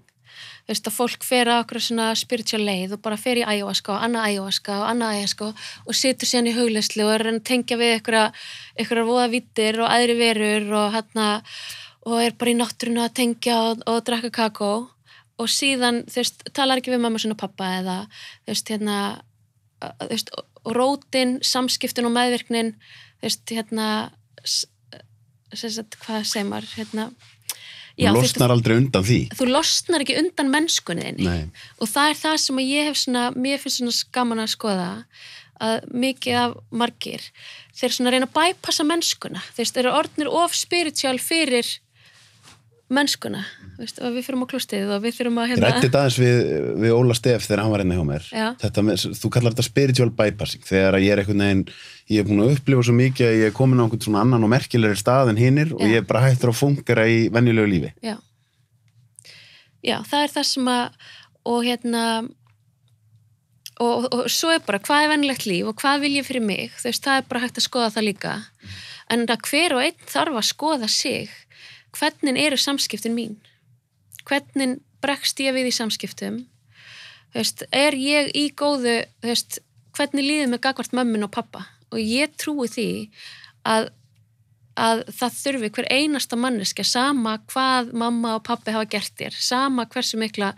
þú veist að fólk fer á okkur svona spiritual leið og bara fer í ayahuasca og annað ayahuasca og annað ayahuasca og situr síðan í haugleyslu og er að að tengja við einhverja voða vittir og aðri verur og hérna og er bara í náttúruna að tengja og, og drakka kakó. Og síðan þú veist, talar ekki við mamma og pappa eða þú veist, hérna þú veist, og rótin, samskiptin og meðvirknin þú veist, hérna hvað segir maður hérna Þú þú losnar aldrei undan því. þú losnar ekki undan mennskunni þinni Nei. og það er það sem ég hef svona, mér finnst svona gaman að skoða að mikið af margir þeir svona reyna að bæpassa mennskuna þeir eru orðnir of spiritual fyrir mennskuna veist, og við fyrir á klostið og við þurfum að Ég rætti þetta aðeins við, við Óla Stef þegar hann var hérna hjá mér. Þetta með, þú kallar þetta spiritual bypassing. Þegar ég er einhvern veginn, ég er búin að upplifa svo mikið að ég er komin á einhvern svona annan og merkilegri stað en hinnir og ég er bara hættur að fungera í venjulegu lífi. já. já, það er það sem að og hérna og, og, og svo er bara hvað er vennilegt líf og hvað vil ég fyrir mig? Þú veist, það er bara hægt að skoða það líka. En að hver og einn þarf að skoða sig hvernig eru samskiptin mín? Hvernig bregst ég við í samskiptum? Veist, er ég í góðu veist, hvernig líður mig gagvart mömmin og pappa? Og ég trúi því að að það þurfi hver einasta manneskja sama hvað mamma og pappi hafa gert þér, sama hversu mikla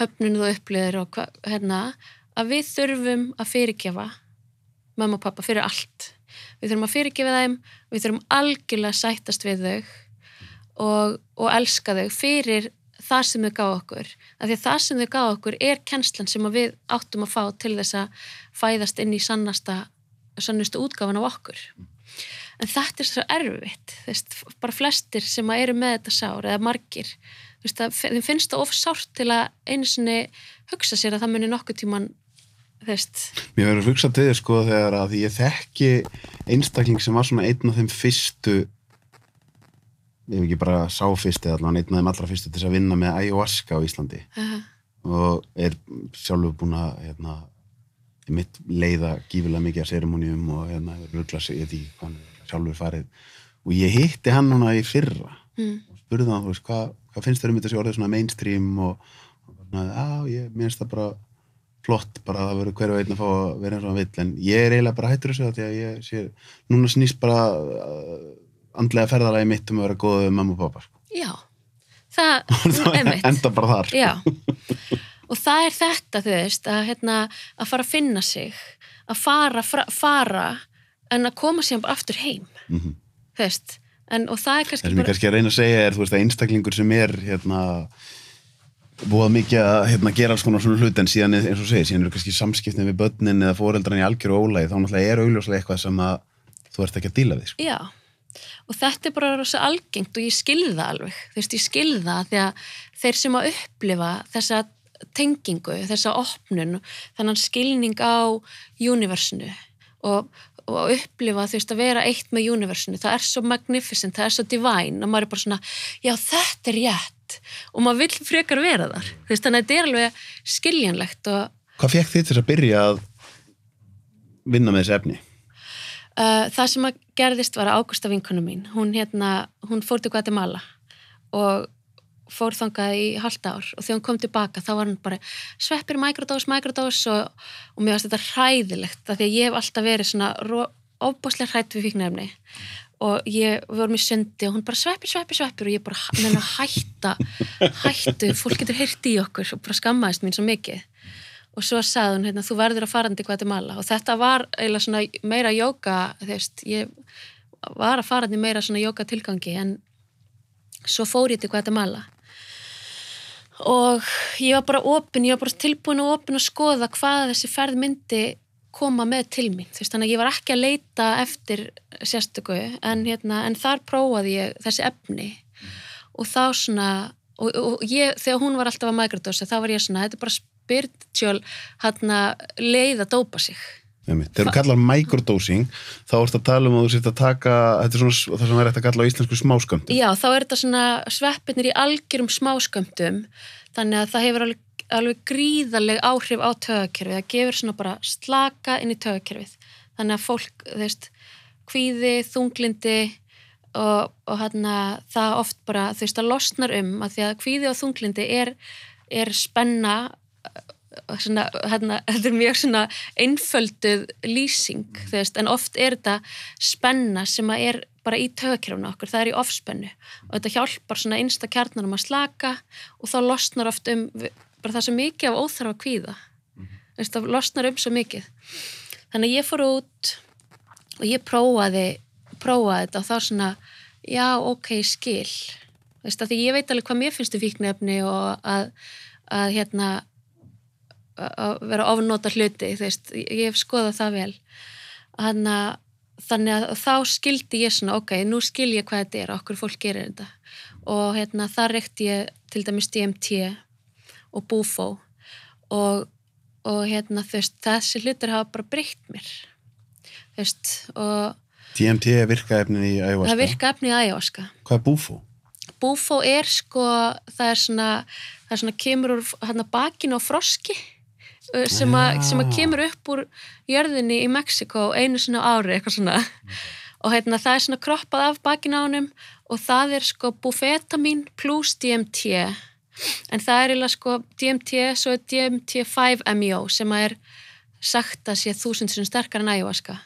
höfnun þú upplýðir og hérna, að við þurfum að fyrirgefa mamma og pappa fyrir allt. Við þurfum að fyrirgefa þeim, við þurfum algjörlega að sættast við þau og, og elska þau fyrir það sem þau gáðu okkur. Af því að það sem þau gáðu okkur er kennslan sem við áttum að fá til þess að fæðast inn í sannasta, sannustu útgáfan af okkur en þetta er svo erfitt veist, bara flestir sem eru með þetta sár eða margir veist, þeim finnst það of sárt til að einu sinni hugsa sér að það muni nokkuð tíman þú veist, Mér verður að hugsa til þess sko þegar að ég þekki einstakling sem var svona einn af þeim fyrstu hef ekki bara sá fyrsti allan einn af þeim allra fyrstu til þess að vinna með ayahuasca á Íslandi. Uh, og er sjálfur búin að hérna, mitt leiða gífilega mikið að seremoníum og hérna, ruggla sig, ég veit ekki hvað hann sjálfur farið. Og ég hitti hann núna í fyrra mm, og spurði hann, þú veist, hvað, hvað finnst þér um þetta sé orðið svona mainstream og, og svona, já, ég minnst það bara flott, bara að verður hverju einn að fá að vera eins og hann vill, en ég er eiginlega bara hættur þessu því að ég sé, núna snýst bara uh, andlega ferðalagi mitt um að vera góð við mamma og pappa, sko. já það, [LAUGHS] það einmitt enda bara þar. já og það er þetta, þú veist, að, hérna, að fara að finna sig að fara, fra, fara en að koma sér bara aftur heim Mm þú veist, en, og það er Það kannski sem ég kannski að reyna að segja er, þú veist, að einstaklingur sem er, hérna, búið mikið að hérna, gera alls konar svona hlut en síðan, eins og segir, síðan eru kannski samskiptin við börnin eða foreldran í algjöru ólægi, þá náttúrulega er augljóslega eitthvað sem að þú ert ekki að díla við, sko. Já, og þetta er bara rosa algengt og ég skilði það alveg, þú veist, ég skilði það því að þeir sem að upplifa þessa tengingu, þessa opnun, þannig skilning á universinu og, og upplifa þú veist að vera eitt með universinu, það er svo magnificent, það er svo divine og maður er bara svona, já þetta er rétt. Og maður vill frekar vera þar, þú veist, þannig að þetta er alveg skiljanlegt og Hvað fekk þið til að byrja að vinna með þessi efni? Uh, það sem að gerðist var að Ágústa vinkonu mín, hún hérna, hún fór til Guatemala og fór þangað í halda ár. Og þegar hún kom tilbaka þá var hún bara sveppir mikrodós, mikrodós og, og mér varst þetta hræðilegt af því að ég hef alltaf verið svona ofbáslega hrætt við fíknefni og ég vorum í sundi og hún bara sveppir, sveppir, sveppir. Og ég bara neina hætta, hættu, fólk getur heyrt í okkur. Og bara skammaðist mín svo mikið og svo sagði hún, hérna, þú verður að fara til Guatemala. Og þetta var eiginlega svona meira jóka, þú veist, ég var að fara til meira svona jóka tilgangi en svo fór ég til Guatemala. Og ég var bara opin, ég var bara tilbúin og opin að skoða hvað þessi ferð myndi koma með til mín, þú veist, þannig að ég var ekki að leita eftir sérstöku en, hérna, en þar prófaði ég þessi efni. Og þá svona og, og ég, þegar hún var alltaf að microdose þá var ég svona, þetta er bara spiritual hérna leið að dópa sig. Þegar þú kallar microdosing þá ertu að tala um að þú sért að taka þetta er svona það sem er eftir að kalla á íslensku smáskömmtum. Já, þá er þetta svona sveppinir í algjörum smáskömmtum þannig að það hefur alveg, alveg gríðarleg áhrif á tögakerfið það gefur svona bara slaka inn í tögakerfið þannig að fólk, þú veist kvíði, þunglindi og, og hérna það oft bara, þú veist, það losnar um að því að kvíði og þunglindi er, er spenna Svona, hérna, þetta er mjög svona einfölduð lýsing mm. veist, en oft er þetta spenna sem er bara í tögakerfuna okkur, það er í ofspennu og þetta hjálpar svona einsta kjarnanum að slaka og þá losnar oft um bara það sem mikið af óþarfa kvíða mm. veist, það losnar um svo mikið þannig að ég fór út og ég prófaði prófaði þetta og þá svona já ok, skil veist, því ég veit alveg hvað mér finnst um fíknefni og að, að hérna að vera ofnóta hluti veist, ég hef skoðað það vel. Hanna, þannig að þá skildi ég svona ok, nú skil ég hvað þetta er okkur fólk gerir þetta. Og hérna, það rekti ég til dæmis DMT og Bufo og, og hérna, veist, þessi hlutir hafa bara breytt mér veist, og DMT er virkaefnin í ayahuasca. það er virkaefnin í ayahuasca. Hvað er Bufo? Bufo er sko það er svona, það er svona kemur úr hérna, bakinu á froski sem, a, sem að kemur upp úr jörðinni í Mexiko einu svona ári eitthvað svona. Mm. og hérna það er svona kroppað af bakin á hannum og það er sko bufetamin plus DMT en það er eiginlega sko DMT svo er DMT5-MeO sem að er sagt að sé þúsund sem sterkar en ægvaska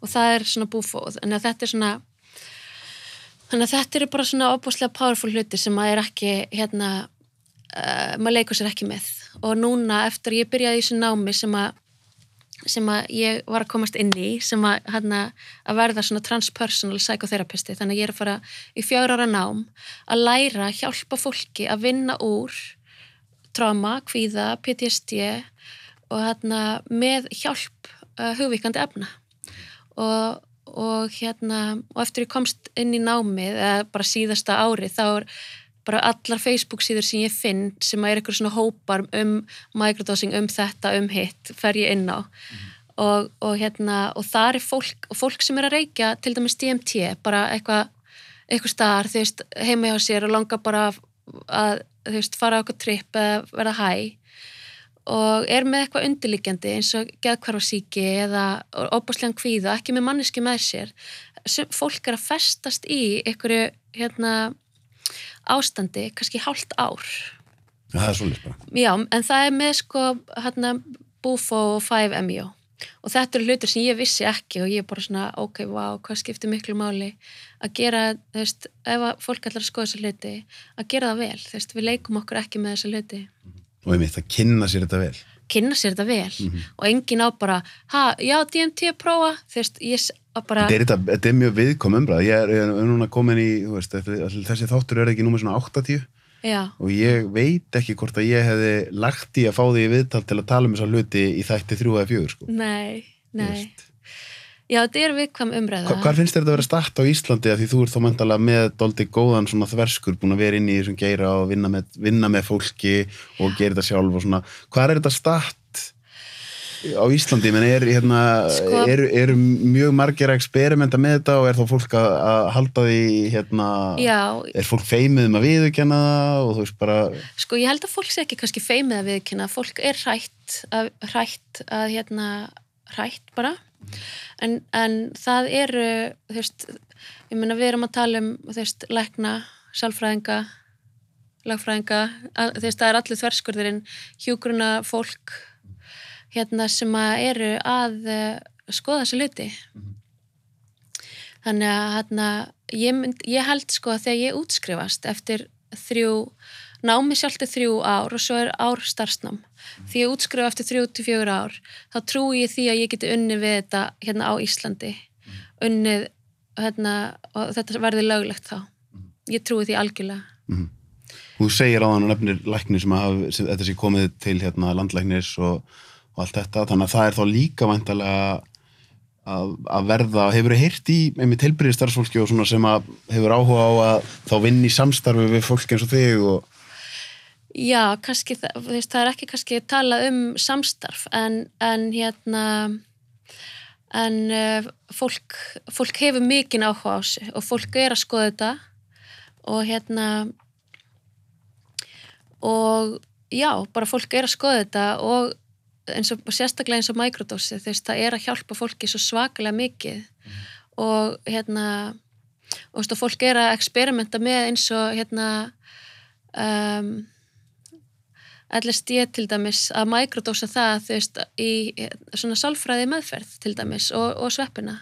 og það er svona bufo en þetta er svona þannig að þetta eru bara svona opbúslega powerful hluti sem að er ekki hérna uh, maður leikur sér ekki með og núna eftir ég byrjaði í þessu námi sem að sem að ég var að komast inn í sem að, hana, að verða svona transpersonal psychotherapisti, þannig að ég er að fara í fjár ára nám að læra að hjálpa fólki að vinna úr tráma, kvíða, PTSD og hana, með hjálp uh, hugvíkandi efna. Og, og hérna og eftir ég komst inn í námið eða bara síðasta ári þá er bara allar Facebook síður sem ég finn sem er eitthvað svona hópar um microdosing, um þetta, um hitt fer ég inn á. Mm. og, og hérna, og það er fólk fólk sem er að reykja, til dæmis DMT bara eitthvað, eitthvað starf þú veist, heima hjá sér og langa bara að, þú veist, fara á eitthvað tripp eða verða hæ. Og er með eitthvað undirliggjandi eins og geðkvarfarsíki eða óbúslegan kvíða, ekki með manneski með sér. Fólk er að festast í einhverju hérna ástandi kannski hálft ár. Ja, það er svolítið bara. Já, en það er með sko hérna Bufo og 5-MeO og þetta eru hlutur sem ég vissi ekki og ég er bara svona, ok, wow, hvað skiptir miklu máli að gera, þú veist ef fólk ætlar að skoða þessa hluti að gera það vel, þú veist, við leikum okkur ekki með þessa hluti. Og einmitt, það kynna sér þetta vel kynna sér þetta vel mm -hmm. og engin á bara, ha, já, DMT prófa þú veist, ég bara Þetta er, þetta, er mjög viðkom umræð ég er, ég er núna komin í, veist, þessi þáttur er ekki núma svona 80 já. og ég veit ekki hvort að ég hefði lagt í að fá því viðtal til að tala um þessa hluti í þætti þrjú eða fjögur sko. Nei, nei Já, þetta er viðkvam umræða. Hva, hvað finnst þetta að vera start á Íslandi að því þú ert þá mentala með doldi góðan svona þverskur búin að vera inn í þessum geira og vinna með, vinna með fólki og gera þetta sjálf og svona. Hvað er þetta start á Íslandi? Menn er, hérna, sko, er, er mjög margir að experimenta með þetta og er þá fólk að, að halda því, hérna, já, er fólk feimið um að viðkjanna það og þú veist bara... Sko ég held að fólk sé ekki kannski feimið að viðkjanna, fólk er hrætt að, hrætt að, hérna, hrætt bara en, en það eru þú veist, ég meina við erum að tala um þú veist, lekna, sálfræðinga lagfræðinga þú veist, það er allir þverskurðurinn hjúgruna fólk hérna sem að eru að uh, skoða þessu luti þannig að hérna, ég, mynd, ég held sko að þegar ég útskrifast eftir þrjú námi sjálfti þrjú ár og svo er ár starfsnám. Því ég útskrifa eftir þrjú til fjögur ár, þá trú ég því að ég geti unni við þetta hérna á Íslandi. Unnið, hérna, og þetta verði löglegt þá. ég trúi því algjörlega Þú segir á þann og nefnir læknir sem, haf, sem þetta sé komið til hérna, landlæknis og, og allt þetta, þannig að það er þá líka væntalega að, að verða, hefur þið heyrt í einmitt heilbriði starfsfólki og svona sem að hefur áhuga á að þá vinni samstarfi við fólk eins og þig og Já, kannski, það, veist, það er ekki kannski að tala um samstarf en, en hérna en uh, fólk, fólk hefur mikinn áhuga á sig og fólk er að skoða þetta og hérna og já, bara fólk er að skoða þetta og eins og sérstaklega eins og mikrodósi þú veist, það er að hjálpa fólki svo svakalega mikið og hérna og þú veist, og fólk er að experimenta með eins og hérna um, LSD til dæmis að mikrodósa það þú veist í svona sálfræði meðferð til dæmis og, og sveppina.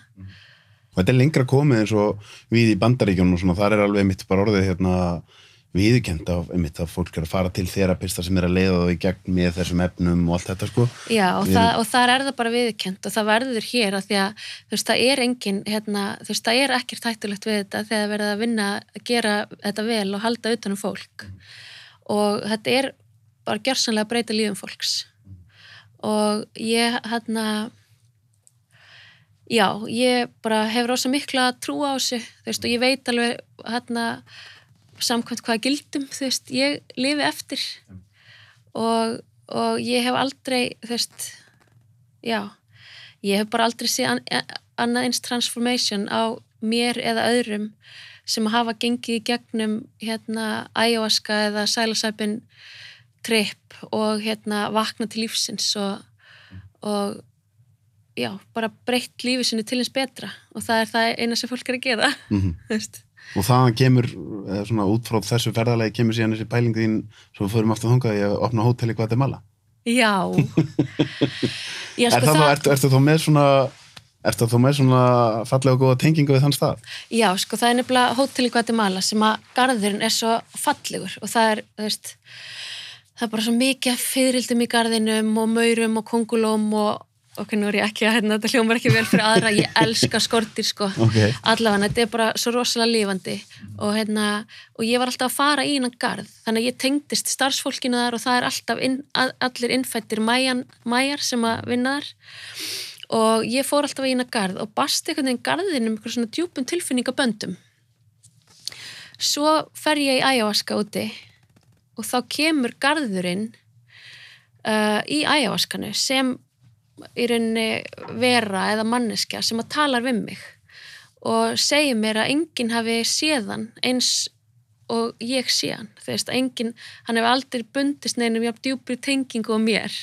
Og þetta er lengra komið eins og við í bandaríkjunum og svona, þar er alveg mitt bara orðið hérna viðkend af einmitt að fólk er að fara til þerapista sem er að leiða það í gegn með þessum efnum og allt þetta sko. Já, og, það, og þar er það bara viðkent og það verður hér að því að þú veist, það er engin, hérna, þú veist, það er ekkert hættulegt við þetta þegar verið að vinna að gera þetta vel og halda utanum fólk. Og þetta er bara gjörsanlega að breyta lífum fólks. Og ég, hérna já, ég bara hef rosa mikla trú á þessu, þú veist, og ég veit alveg, hérna samkvæmt hvaða gildum, þú veist, ég lifi eftir. Og, og ég hef aldrei, þú veist, já, ég hef bara aldrei séð an, annað eins transformation á mér eða öðrum sem hafa gengið í gegnum hérna ayahuasca eða psilocybin trip og hérna vakna til lífsins og, og já, bara breytt lífi sinni til eins betra og það er það eina sem fólk er að gera, [LAUGHS] mm veist. og þaðan kemur, eða svona út frá þessu ferðalegi kemur síðan þessi pælingu þín svo við fórum aftur þangað í að opna hótel í Guatemala Já. [LAUGHS] já, er sko það, það... Ertu, þá með svona ertu þá með svona fallega og góða tengingu við þann stað? Já, sko það er nefnilega hótel í Guatemala sem að garðurinn er svo fallegur og það er, þú veist, það er bara svo mikið fyririldum í garðinum og maurum og kongulóm og ok, nú er ég ekki að hérna, þetta hljómar ekki vel fyrir aðra, ég elska skortir sko, Ok. allavega, þetta er bara svo rosalega lifandi. Og hérna, og ég var alltaf að fara í hennan garð, þannig að ég tengdist starfsfólkinu þar og það er alltaf inn, að, allir innfættir mæjar sem að vinna þar. Og ég fór alltaf í hennan garð og basti einhvern veginn garðinum einhver svona djúpum tilfinningaböndum svo fer ég í ayahuasca úti og þá kemur garðurinn uh, í ayahuascanu sem í rauninni vera eða manneskja sem að talar við mig og segir mér að enginn hafi séðan eins og ég sé hann, þú veist, að enginn hann hefur aldrei bundist neinum jafn djúpri tengingu á mér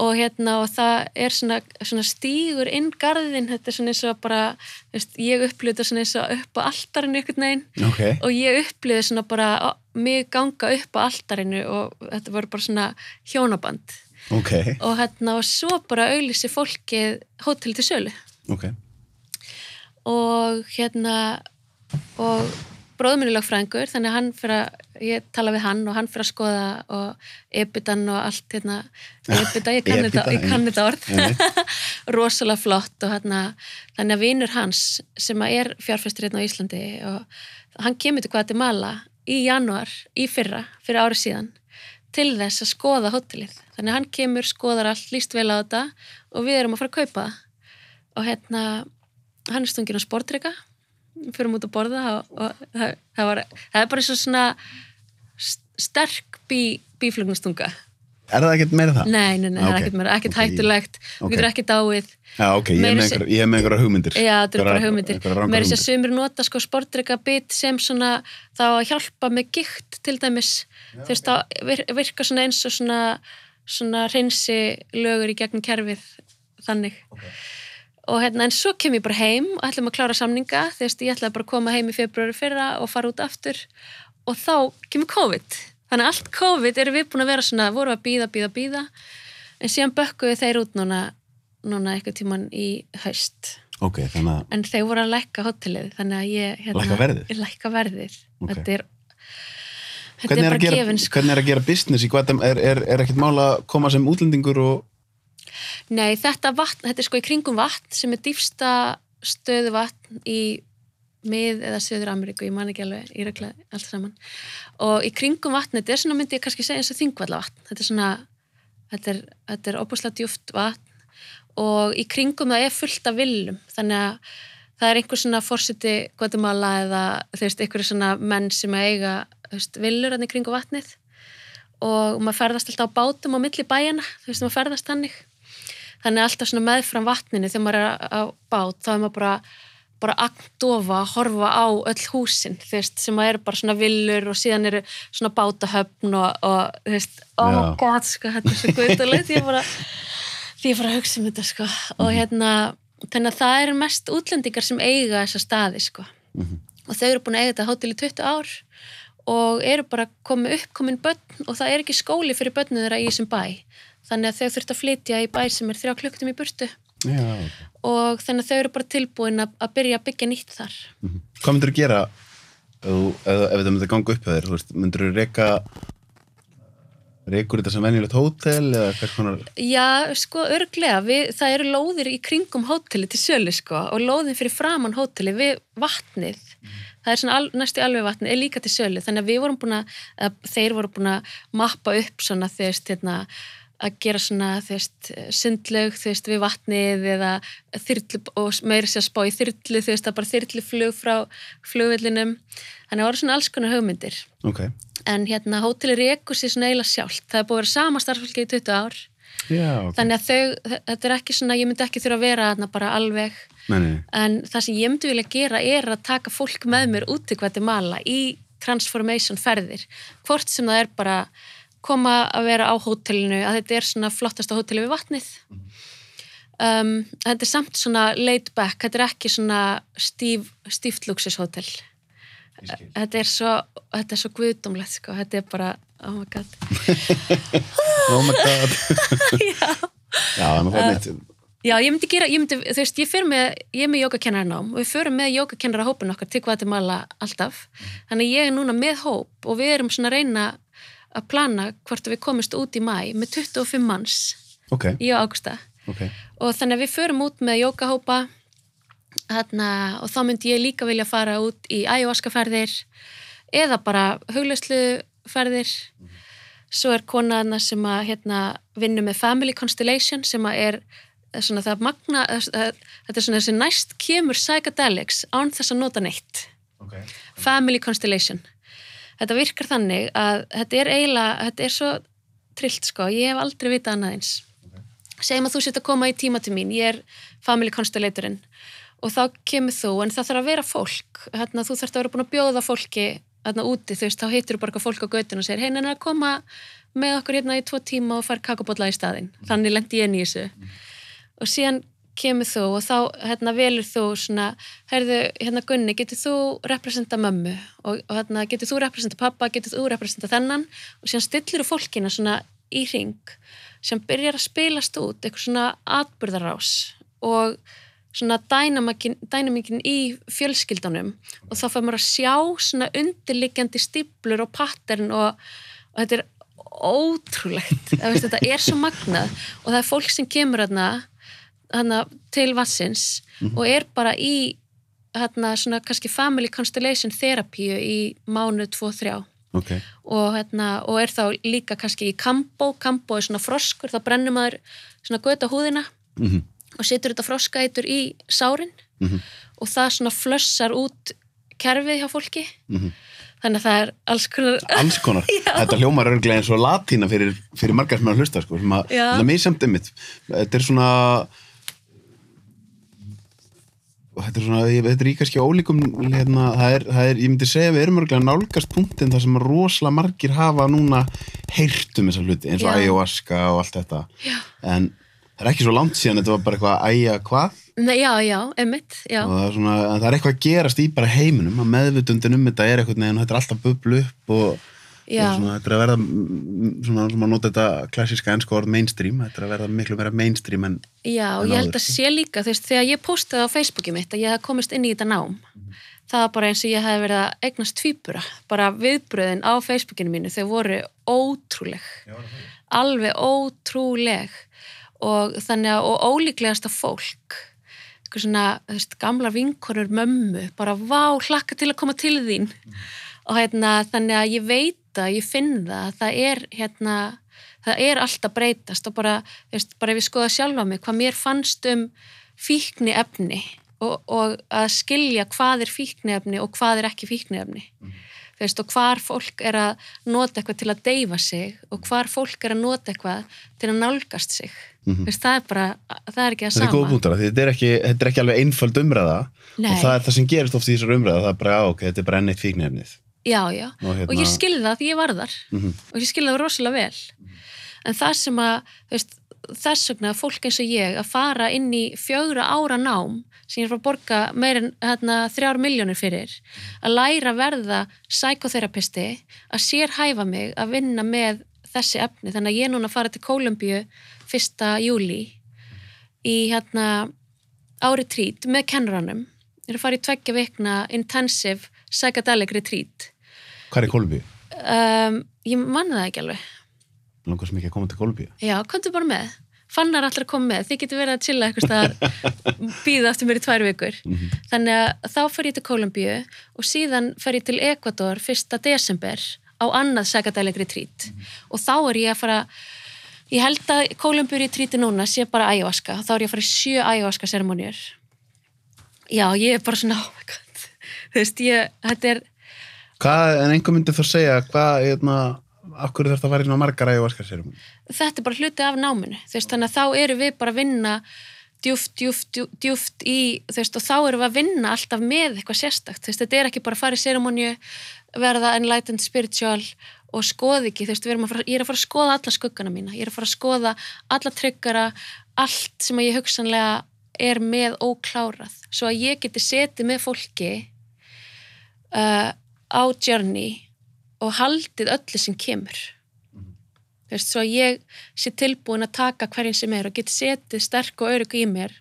og hérna og það er svona, svona stígur inn garðin, þetta er svona eins og bara, veist, ég upplýði þetta svona eins og upp á altarinu einhvern veginn Ok. og ég upplýði svona bara mig ganga upp á altarinu og þetta voru bara svona hjónaband Ok. og hérna og svo bara auðlýsi fólkið hótel til sölu Ok. og hérna og bróður minni lögfræðingur þannig að hann fyrir að ég tala við hann og hann fyrir að skoða og ebitan og allt hérna ebita, ég kann þetta, þetta orð. [LAUGHS] rosalega flott og hérna þannig að vinur hans sem er fjárfæstur hérna á Íslandi og hann kemur til Guatemala í januar í fyrra, fyrir ári síðan til þess að skoða hótelið. Þannig að hann kemur, skoðar allt, líst vel á þetta og við erum að fara að kaupa það. Og hérna hann er stungin á sportrika fyrir út að borða og, og það, það, var, það er bara svo svona st- sterk bí, bíflugnastunga Er það ekkert meira það? nei, nei, nei, það Ok, er ekkert meira, ekkert ok, ég- hættulegt ok. þú getur ekki dáið Já, ok, ég Meira með er einhverjar hugmyndir. Já, þetta er bara hugmyndir. Mér er þess að sumir nota sko sportrika bit sem svona þá að hjálpa með gikt til dæmis. Þú veist, þá vir- virka svona eins og svona, svona reynsi lögur í gegnum kerfið þannig. Og hérna, en svo kem ég bara heim og ætlum að klára samninga, þú veist, ég ætlaði bara að koma heim í februari fyrra og fara út aftur og þá kemur COVID. Þannig að allt COVID eru við búin að vera svona, voru að býða, býða, býða, en síðan bökkuðu þeir út núna, núna eitthvað tíman í haust Ok, þannig að, en þeir voru að lækka hótelið þannig að ég hérna, Lækka verðið? Lækka verðið Ok. þetta er þetta hvernig er bara að gera, gefin sko. hvernig er að gera business í Guatemala? Er, er, er ekkert mála að koma sem útlendingur og, nei þetta vatn, þetta er sko í kringum vatn sem er dýfsta stöðu vatn í mið eða Suður Ameríku, ég man ekki alveg í regla allt saman. Og í kringum vatni, þetta er svona myndi ég kannski segja eins og þingvalla vatn þetta er svona, þetta er, er opuslega djúft vatn. Og í kringum það er fullt af villum þannig að það er einhver svona fórsiti Guatemala eða þú veist, einhverju svona menn sem eiga þú veist, villur hann í kringum vatnið. Og maður ferðast alltaf á bátum á milli bæjana, þú veist, maður ferðast hannig þannig alltaf svona meðfram vatninu þegar maður er á bát, þá er maður bara bara agndofa að horfa á öll húsin, veist, sem að eru bara svona villur og síðan eru svona bátahöfn og, og þú veist, oh my god sko, þetta er svo guðulegt því ég ég bara hugsa um þetta sko. Og hérna, þannig að það eru mest útlendingar sem eiga þessa staði sko. Mm -hmm. og þau eru búin að eiga þetta hótel í 20 ár og eru bara komið uppkomin börn og það er ekki skóli fyrir börnum þeirra í þessum bæ. Þannig að þau þurft að flytja í bæ sem er þrjá klukktum í burtu Já, og þannig að þau eru bara tilbúin að, að byrja að byggja nýtt þar Mhm. Hvað myndir þú gera ef, ef, þetta myndir ganga upp þér? Myndir þú reyka reykur þetta sem venjulegt hótel eða hvers konar Já, sko, örglega, við, það eru lóðir í kringum hóteli til sölu, sko, og lóðin fyrir framann hóteli við vatnið, það er svona al, næstu alveg vatnið, er líka til sölu, þannig að við vorum búin að, þeir voru búin að mappa upp svona, þú veist, hérna, að gera svona, þú veist, sundlaug, þú veist, við vatnið eða þyrlu, og meira sér að spá í þyrlu, þú veist, að bara þyrluflug frá flugvillinum, þannig að það voru svona alls konar hugmyndir. Ok, en hérna hóteli rekur sér svona eiginlega sjálft. Það er búið að vera sama starfsfólki í 20 ár. Já, ok. Þannig að þau, þetta er ekki svona ég myndi ekki þurfa að vera þarna bara alveg. Nei, nei, en það sem ég myndi vilja gera er að taka fólk með mér út til Guatemala í transformation ferðir. Hvort sem það er bara koma að vera á hótelinu að þetta er svona flottasta hóteli við vatnið. Um, þetta er samt svona laid back, þetta er ekki svona stíf, stíft luxushótel þetta er svo þetta er svo guðdómlegt sko, þetta er bara oh my god. [LAUGHS] Oh my god. [LAUGHS] Já. Já, það er mitt Já, ég myndi gera, ég myndi, þú veist, ég fyrir með, ég er með jógakennarnám og við förum með jógakennara hópin okkar til Guatemala alltaf. Þannig að ég er núna með hóp og við erum svona að reyna að plana hvort við komumst út í mæ með 25 manns Ok, í águsta ok. Og þannig að við förum út með jógahópa þarna, og þá myndi ég líka vilja fara út í ayahuasca-ferðir eða bara huglausluferðir svo er konaðna sem að hérna, vinnu með Family Constellation sem að er svona það magna þetta er svona þessi næst kemur psychedelics án þess að nota neitt. Okay. Family Constellation þetta virkar þannig að þetta er eiginlega, þetta er svo trillt sko, ég hef aldrei vitað annað eins. Segjum að þú sett að koma í tíma til mín. Ég er Family Constellatorinn. Og þá kemur þú, en það þarf að vera fólk. Hérna, þú þarf að vera búin að bjóða fólki hérna úti, þú veist, þá hittir þú bara fólk á göttinu og segir, hei, að koma með okkur hérna í tvo tíma og fara kakobotla í staðinn. Þannig lendi ég inn í þessu. Og síðan kemur þú og þá hérna, velur þú svona, heyrðu, hérna Gunni, getur þú representa mömmu? Og, og hérna, getur þú representa pappa, getur þú representa þennan? Og síðan stillir þú fólkina svona í ring sem byrjar að spilast út eitthvað svona atbyrðarás og svona dænamíkin í fjölskyldunum. Og þá fær maður að sjá svona undirliggjandi stiplur og pattern og, og þetta er ótrúlegt. [LAUGHS] Veist, þetta er svo magnað. Og það er fólk sem kemur hérna, hérna til vassins mm -hmm. og er bara í hérna svona kannski family constellation therapíu í mánu 2-3 okay. og, hérna, og er þá líka kannski í kambo, kambo er svona froskur, þá brennur maður svona göta húðina mm -hmm. og setur þetta froskætur í sárin mm -hmm. og það svona flössar út kerfið hjá fólki Mhm. þannig að það er alls konar [LAUGHS] alls konar, [LAUGHS] þetta hljómar örglega eins og latína fyrir, fyrir margar sem er að hlusta sko, sem að, það er mísamt ymmit þetta er svona þetta er svona, ég, þetta er í kannski ólíkum hérna, það er, það er, ég myndi segja við erum örglega nálgast punktin þar sem rosalega margir hafa núna heyrt um þessa hluti, eins og ayahuasca og allt þetta. Já. en það er ekki svo langt síðan þetta var bara eitthvað æja hvað? Nei, já, já, einmitt, já, og það er, svona, það er eitthvað að gerast í bara heiminum að meðvutundin um þetta er eitthvað neginn þetta er alltaf bublu upp og svona, þetta er að verða mm, svona, svona að nota þetta klassíska ennska orð mainstream, þetta er að verða miklu meira mainstream en já, og en ég held að sé líka, þú veist, þegar ég postaði á Facebooki mitt að ég hef komist inn í þetta nám það var bara eins og ég hef verið að eignast tvíbura, bara viðbröðin á Facebookinu mínu, þau voru ótrúleg. Alveg ótrúleg. Og þannig að, og ólíklegasta fólk eitthvað svona, þú veist, gamla vinkonur mömmu, bara vá, hlakka til að koma til þín. Og hérna, þannig að ég veit að ég finn það, að það er hérna, það er alltaf breytast og bara, veist, bara ef ég skoða sjálfa mig, hvað mér fannst um fíkni efni og, og að skilja hvað er fíkni efni og hvað er ekki fíkni efni þú veist, og hvar fólk er að nota eitthvað til að deyfa sig og hvar fólk er að nota eitthvað til að nálgast sig. Þú veist, það er bara, það er ekki að Þetta er góð sama. því þetta er ekki, þetta er ekki alveg einföld umræða Nei. og það er það sem gerist oft í þessar umræða, það er bara, ok, þetta er bara enn eitt fíknefnið. Já, já, Og og, hérna- ég skilði það því ég var þar. Mhm. og ég skilði það rosalega vel. En það sem að, veist, þess vegna fólk eins og ég að fara inn í fjögra ára nám sem ég er frá að borga meir en hérna, þrjár miljónir fyrir að læra verða psykoterapisti að sér hæfa mig að vinna með þessi efni. Þannig að ég er núna að fara til Kólumbíu 1. júli í hérna ári trít með kennuranum ég er að fara í tveggja vikna intensive psychedelic retreat Hvað er Kolbíu? um, ég manna það ekki alveg. Langar sem ekki að koma til Kolbíu. já, komdu bara með. Fannar allir að koma með, þið getur verið að chilla eitthvað [LAUGHS] býða eftir mér í tvær vikur. Þannig að þá fer ég til Kólumbíu og síðan fer ég til Ekvador 1. desember á annað psychedelic retreat. Og þá er ég að fara ég held að Kólumbíu retreati núna sé bara ayahuasca, þá er ég að fara í sjö ayahuasca seremóniur já, ég er bara svona oh my god, þú veist, ég, þetta er Hvað, en einhver myndi þá segja, hvað, hérna, akkur þarf það að fara inn á margar ægjóaskar sérum? þetta er bara hluti af náminu þú veist, þannig að þá eru við bara að vinna djúft, djúft, djúft, djúft í þú veist, og þá erum við að vinna alltaf með eitthvað sérstakt, þú veist, þetta er ekki bara að fara í ceremoníu, verða enlightened spiritual og skoði ekki, þú veist, að fara, ég er að fara að skoða alla skuggana mína, ég er að fara að skoða alla tryggara, allt sem að ég hugsanlega er með óklárað, svo að ég geti setið með fólki uh, á journey og haldið öllu sem kemur. Þú veist, svo ég sé tilbúin að taka hverjum sem er og geti setið sterk og örug í mér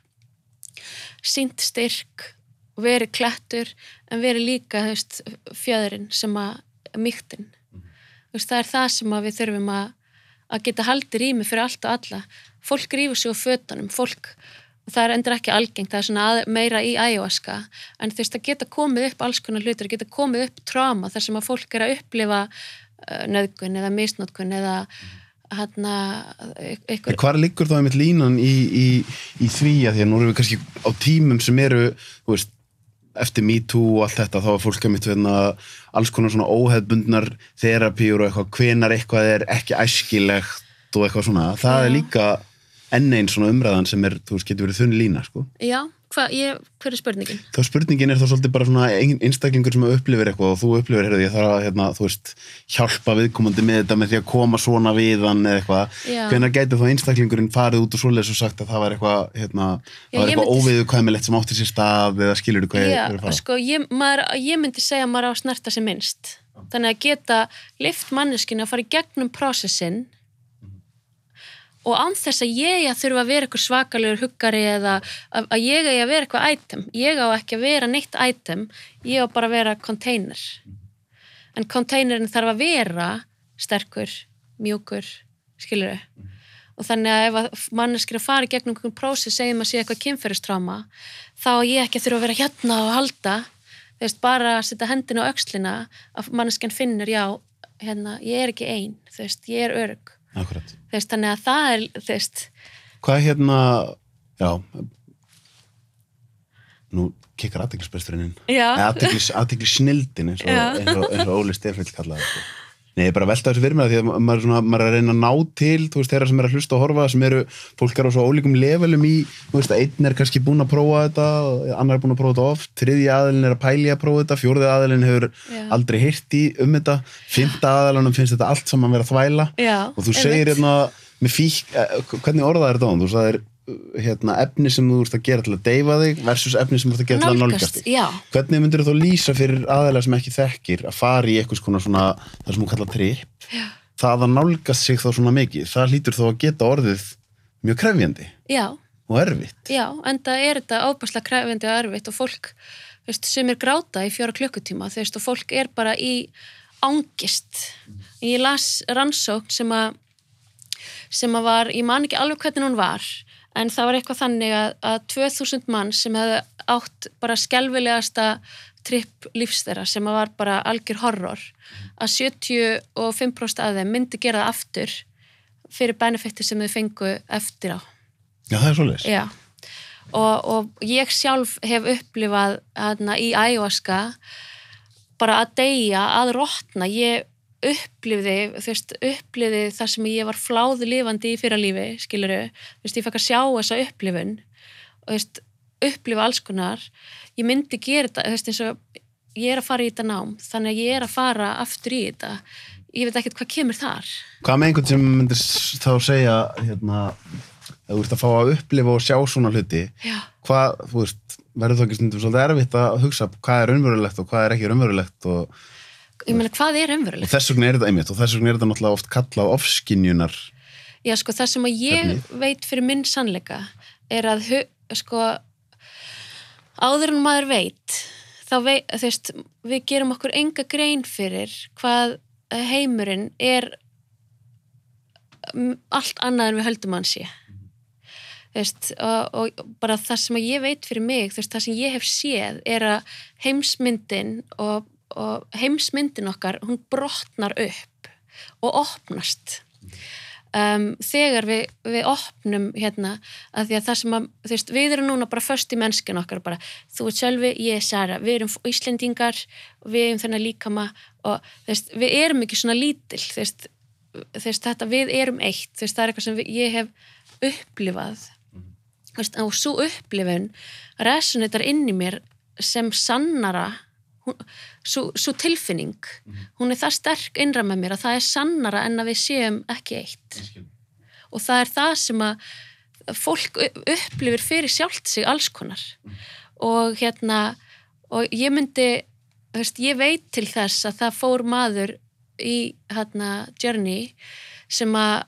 sínt styrk og verið klettur en verið líka, þú veist, fjöðurinn sem að, mýktin. Þú veist, það er það sem við þurfum að að geta haldið rými fyrir allt og alla. Fólk rífur sig á fötunum, fólk það er endur ekki algengt, það er svona að, meira í ayahuasca, en þú veist að geta komið upp alls konar hlutur, geta komið upp tráma þar sem að fólk er að upplifa uh, nöðgun eða misnótkun eða hérna eitthvað, Hvar liggur þá einmitt línan í, í, í því að því að nú erum við kannski á tímum sem eru, þú veist, eftir MeToo og allt þetta, þá er fólk einmitt veitna, alls konar svona óheðbundnar þerapíur og eitthvað, hvenar eitthvað er ekki æskilegt og eitthvað svona. Það er Já. líka enn einn svona umræðan sem er, þú veist, getur verið þunn lína, sko. já, hvað, ég, hver er spurningin? Þá spurningin er þá svolítið bara svona ein- einstaklingur sem upplifir eitthvað og þú upplifir, heyrðu, ég þarf að, hérna, þú veist, hjálpa viðkomandi með þetta með því að koma svona við hann eða eitthvað. Já. Hvenær gæti þá einstaklingurinn farið út og svoleiðis og sagt að það var eitthvað, hérna, Já, það var eitthvað myndi- óviðukvæmilegt sem átti sér stað eða skilur þú hvað Já, sko, ég, maður, ég myndi segja að maður á að og án þess að ég að þurfa að vera eitthvað svakalegur huggari eða að, að ég eigi að vera eitthvað item. Ég á ekki að vera neitt item, ég á bara að vera container. En containerin þarf að vera sterkur, mjúkur, skilur þau. Og þannig að ef að manneskir að fara í gegnum einhvern prósess segjum að sé eitthvað kynferðistráma þá ég ekki að þurfa að vera hérna og halda þú veist, bara að setja hendina á öxlina að manneskjan finnur, já hérna, ég er ekki ein, þú veist, ég er örg Akkurat. veist, þannig að það er veist, Hvað hérna, já, nú kikkar aðteglisbresturinn inn. já, Aðteglis, aðteglis snildin eins og, og, eins og Óli Stefrill kallaði það. Nei, ég er bara að velta þessu fyrir mér af því að maður, er svona, maður er að reyna að ná til, þú veist, þeirra sem er að hlusta og horfa, sem eru, fólk er á svo ólíkum levelum í, þú veist, að einn er kannski búinn að prófa þetta, annar er búinn að prófa þetta oft, þriðji aðilin er að pæli að prófa þetta, fjórði aðilin hefur Já. aldrei heyrt í um þetta, fymta aðilinum finnst þetta allt saman vera að þvæla. Já og þú segir hérna með fík, eh, hvernig orðað er þetta á þú sagðir hérna, efni sem þú ert að gera til að deyfa þig versus efni sem þú ert að gera til að nálgast þig. já, hvernig myndir þú lýsa fyrir aðeila sem ekki þekkir að fara í eitthvað svona, svona það sem hún kallar tripp Já. það að nálgast sig þá svona mikið það hlýtur þó að geta orðið mjög krefjandi já, og erfitt. Já enda er þetta óbærslega krefindi og erfitt og fólk, veist, sem er gráta í fjóra klukkutíma, veist, og fólk er bara í ángist ég las rannsókn sem að sem að var, ég man ekki alveg hvernig hún var en það var eitthvað þannig að, að 2000 mann sem hefði átt bara skelvilegasta tripp lífs þeirra sem var bara algjör horror að 75% af þeim myndi gera það aftur fyrir benefitti sem þau fengu eftir á. Já, það er svolítið. Já, og, og ég sjálf hef upplifað hana, í ayahuasca bara að deyja, að rotna, ég upplifði, þú veist, upplifði það sem ég var fláðu lifandi í fyrra lífi, skiluru, þú veist, ég fekk að sjá þessa upplifun og þú veist, upplifa alls konar, ég myndi gera þetta, þú veist, eins og ég er að fara í þetta nám, þannig að ég er að fara aftur í þetta, ég veit ekkert hvað kemur þar. Hvað með einhvern sem myndir þá segja, hérna, ef þú ert að fá að upplifa og sjá svona hluti, Já, hvað, þú veist, verður það ekki stundum svolítið erfitt að hugsa hvað er raunverulegt og hvað er ekki raunverulegt og, ég meina, hvað er og umveruleg? þess vegna er þetta einmitt og þess vegna er þetta náttúrulega oft kallað ofskinjunar. Já, sko, það sem að ég Efnið. veit fyrir minn sannleika er að, sko, áður en maður veit, þá veit, þú veist, við gerum okkur enga grein fyrir hvað heimurinn er mm, allt annað en við höldum hann sé. Þú veist, og, og bara það sem ég veit fyrir mig, veist, það sem ég hef séð er að heimsmyndin og, og heimsmyndin okkar, hún brotnar upp og opnast. Um, þegar við, við opnum hérna, að því að það sem að þú veist, við erum núna bara först í mennskin okkar bara, þú ert sjálfi, ég er Sara. Við erum Íslendingar, við erum þennan líkama og þú veist, við erum ekki svona lítil, þú veist, þetta, við erum eitt, þú veist, það er eitthvað sem við, ég hef upplifað. Og svo upplifun resonator inn í mér sem sannara hún, svo, tilfinning hún er það sterk innra með mér að það er sannara en að við séum ekki eitt. Og það er það sem að fólk upplifir fyrir sjálft sig alls konar. Og hérna og ég myndi, þú veist, ég veit til þess að það fór maður í hérna journey sem að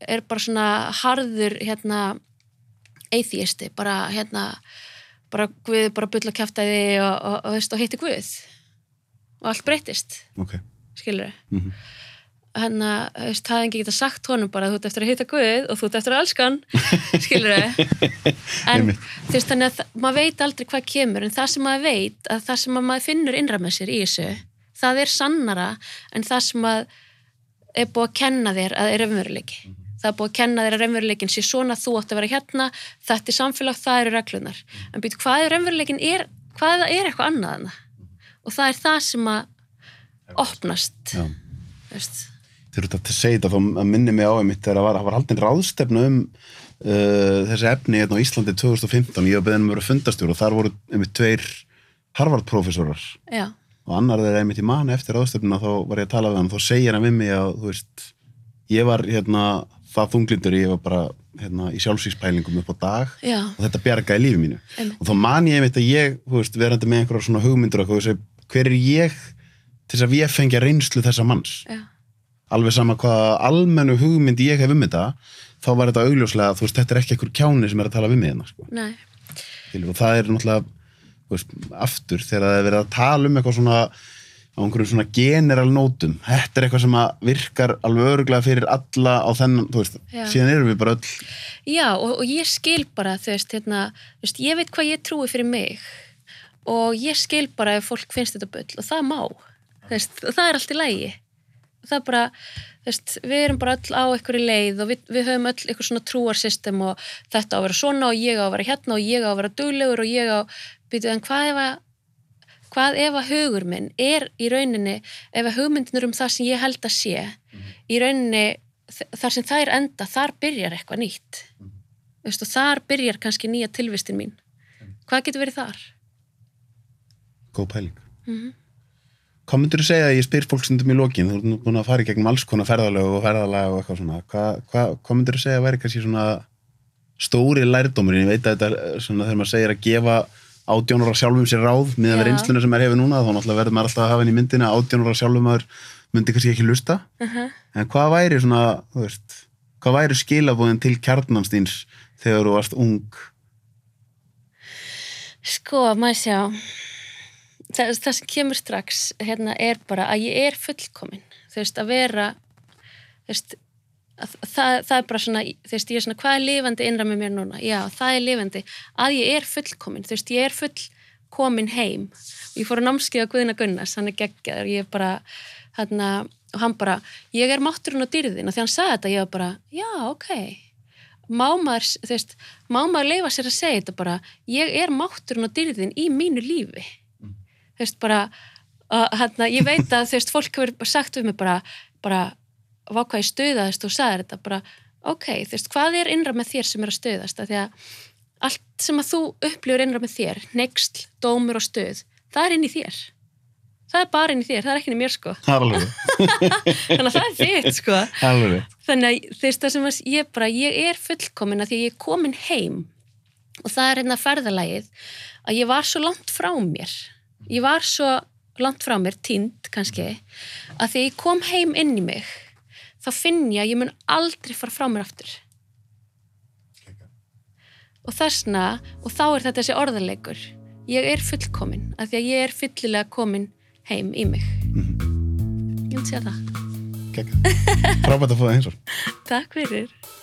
er bara svona harður hérna atheisti, bara hérna bara Guð bara bulla kjaftaði og, og, og, og hitti Guð og allt breytist, Ok. skilur Mm hann að, það hefði ekki getað sagt honum bara þú ert eftir að hitta Guð og þú ert eftir að elska hann [LAUGHS] skilur en þú veist, þannig að það- maður veit aldrei hvað kemur en það sem maður veit, að það sem að maður finnur innra með sér í þessu, það er sannara en það sem að er búið að kenna þér að er raunveruleiki. Það er búið að kenna þér að raunveruleikin sé svona þú átt að vera hérna, þetta er samfélag það eru reglunar, en býtu hvað er raunveruleikin er, hvað er eitthvað annað hana? Og það er það sem að opnast Þegar þú ert að segja þetta þá að minni mig á einmitt þegar það var, var haldin ráðstefna um uh, þessi efni hérna á Íslandi 2015 ég var beðin um að vera fundastjór og þar voru einmitt tveir Harvard-professorar og annar þeirra einmitt í manni eftir ráðstefnuna þá var ég að tala við hann þá segir hann við mig að þú veist, ég var hérna það þunglindur, ég var bara hérna, í sjálfsvíkspælingum upp á dag já, og þetta bjargaði lífi mínu. Einmitt. og þá man ég einmitt að ég, þú veist, verandi með einhverja svona hugmyndur og veist, hver er ég til þess að ég fengja reynslu þessa manns já, alveg sama hvaða almennu hugmynd ég hef um þetta þá var þetta augljóslega, þú veist, þetta er ekki einhver kjáni sem er að tala við mig hérna, sko. og það er náttúrulega veist, aftur, þegar það er verið að tala um eitthvað svona á einhverjum svona general nótum, þetta er eitthvað sem að virkar alveg öruglega fyrir alla á þennan, þú veist, Já. síðan erum við bara öll Já, og, og ég skil bara, þú veist, hérna, þú veist, ég veit hvað ég trúi fyrir mig og ég skil bara ef fólk finnst þetta bull og það má, veist, það er allt í lægi. Það er bara, veist, við erum bara öll á einhverju leið og við, við höfum öll einhver svona trúarsystem og þetta á að vera svona og ég á að vera hérna og ég á að vera duglegur og ég á, býtu, en hvað ef að hvað ef að hugur minn er í rauninni, ef að hugmyndinur um það sem ég held að sé, í rauninni þar sem þær enda, þar byrjar eitthvað nýtt. Þú veist, og þar byrjar kannski nýja tilvistin mín. Hvað getur verið þar? Góð pæling. Mm Hvað myndur þú segja að ég spyr fólk stundum í lokin, þú ert nú búin að fara í gegnum alls konar ferðalög og ferðalag og eitthvað svona, hvað hva, hva myndur þú segja að væri kannski svona stóri lærdómurinn, ég veit að þetta er svona þegar maður segir að gefa átjónur á sjálfum sér ráð, miðan við Já. reynsluna sem maður hefur núna, þá náttúrulega verður maður alltaf að hafa henni í myndina, átjónur á sjálfum maður myndi kannski ekki lusta, -huh. en hvað væri svona, veist, hvað væri skilabóðin til kjarnanstýns þegar þú varst ung? sko, maður sjá það, það sem kemur strax hérna er bara að ég er fullkomin. Þú veist, að vera þú veist, að það, það er bara svona, þú veist, ég er svona hvað er lifandi innra með mér núna, já, það er lifandi. Að ég er fullkomin, þú veist, ég er fullkomin heim. Og ég fór að námskeið á Guðina Gunnars, hann er geggjaður ég er bara, hann og hann bara, ég er mátturinn og dyrðin og þegar hann sagði þetta, ég var bara, já, ok. Má maður, þú veist má maður leifa sér að segja þetta bara ég er mátturinn og dyrðin í mínu lífi þú veist, bara hann, ég veit að, þú veist, fólk hefur sagt við mig bara, bara hvað ég stöðaðist og sagði þetta. Bara ok, þú veist, hvað er innra með þér sem er að stöðast að því að allt sem að þú upplifur innra með þér nexl, dómur og stöð það er inn í þér. Það er bara inn í þér, það er ekki inn í mér sko. [LAUGHS] Þannig að það er þitt sko. Alveg. þannig að þú veist það sem að ég bara ég er fullkomin að því að ég er komin heim og það er hérna ferðalagið að ég var svo langt frá mér ég var svo langt frá mér tínd kannski að því að ég kom heim inn í mig þá finn ég að ég mun aldrei fara frá mér aftur. Og þessna og þá er þetta þessi orðarleikur ég er fullkomin að því að ég er fyllilega komin heim í mig. Ég myndi segja það. Frábært að fá það eins og. Takk fyrir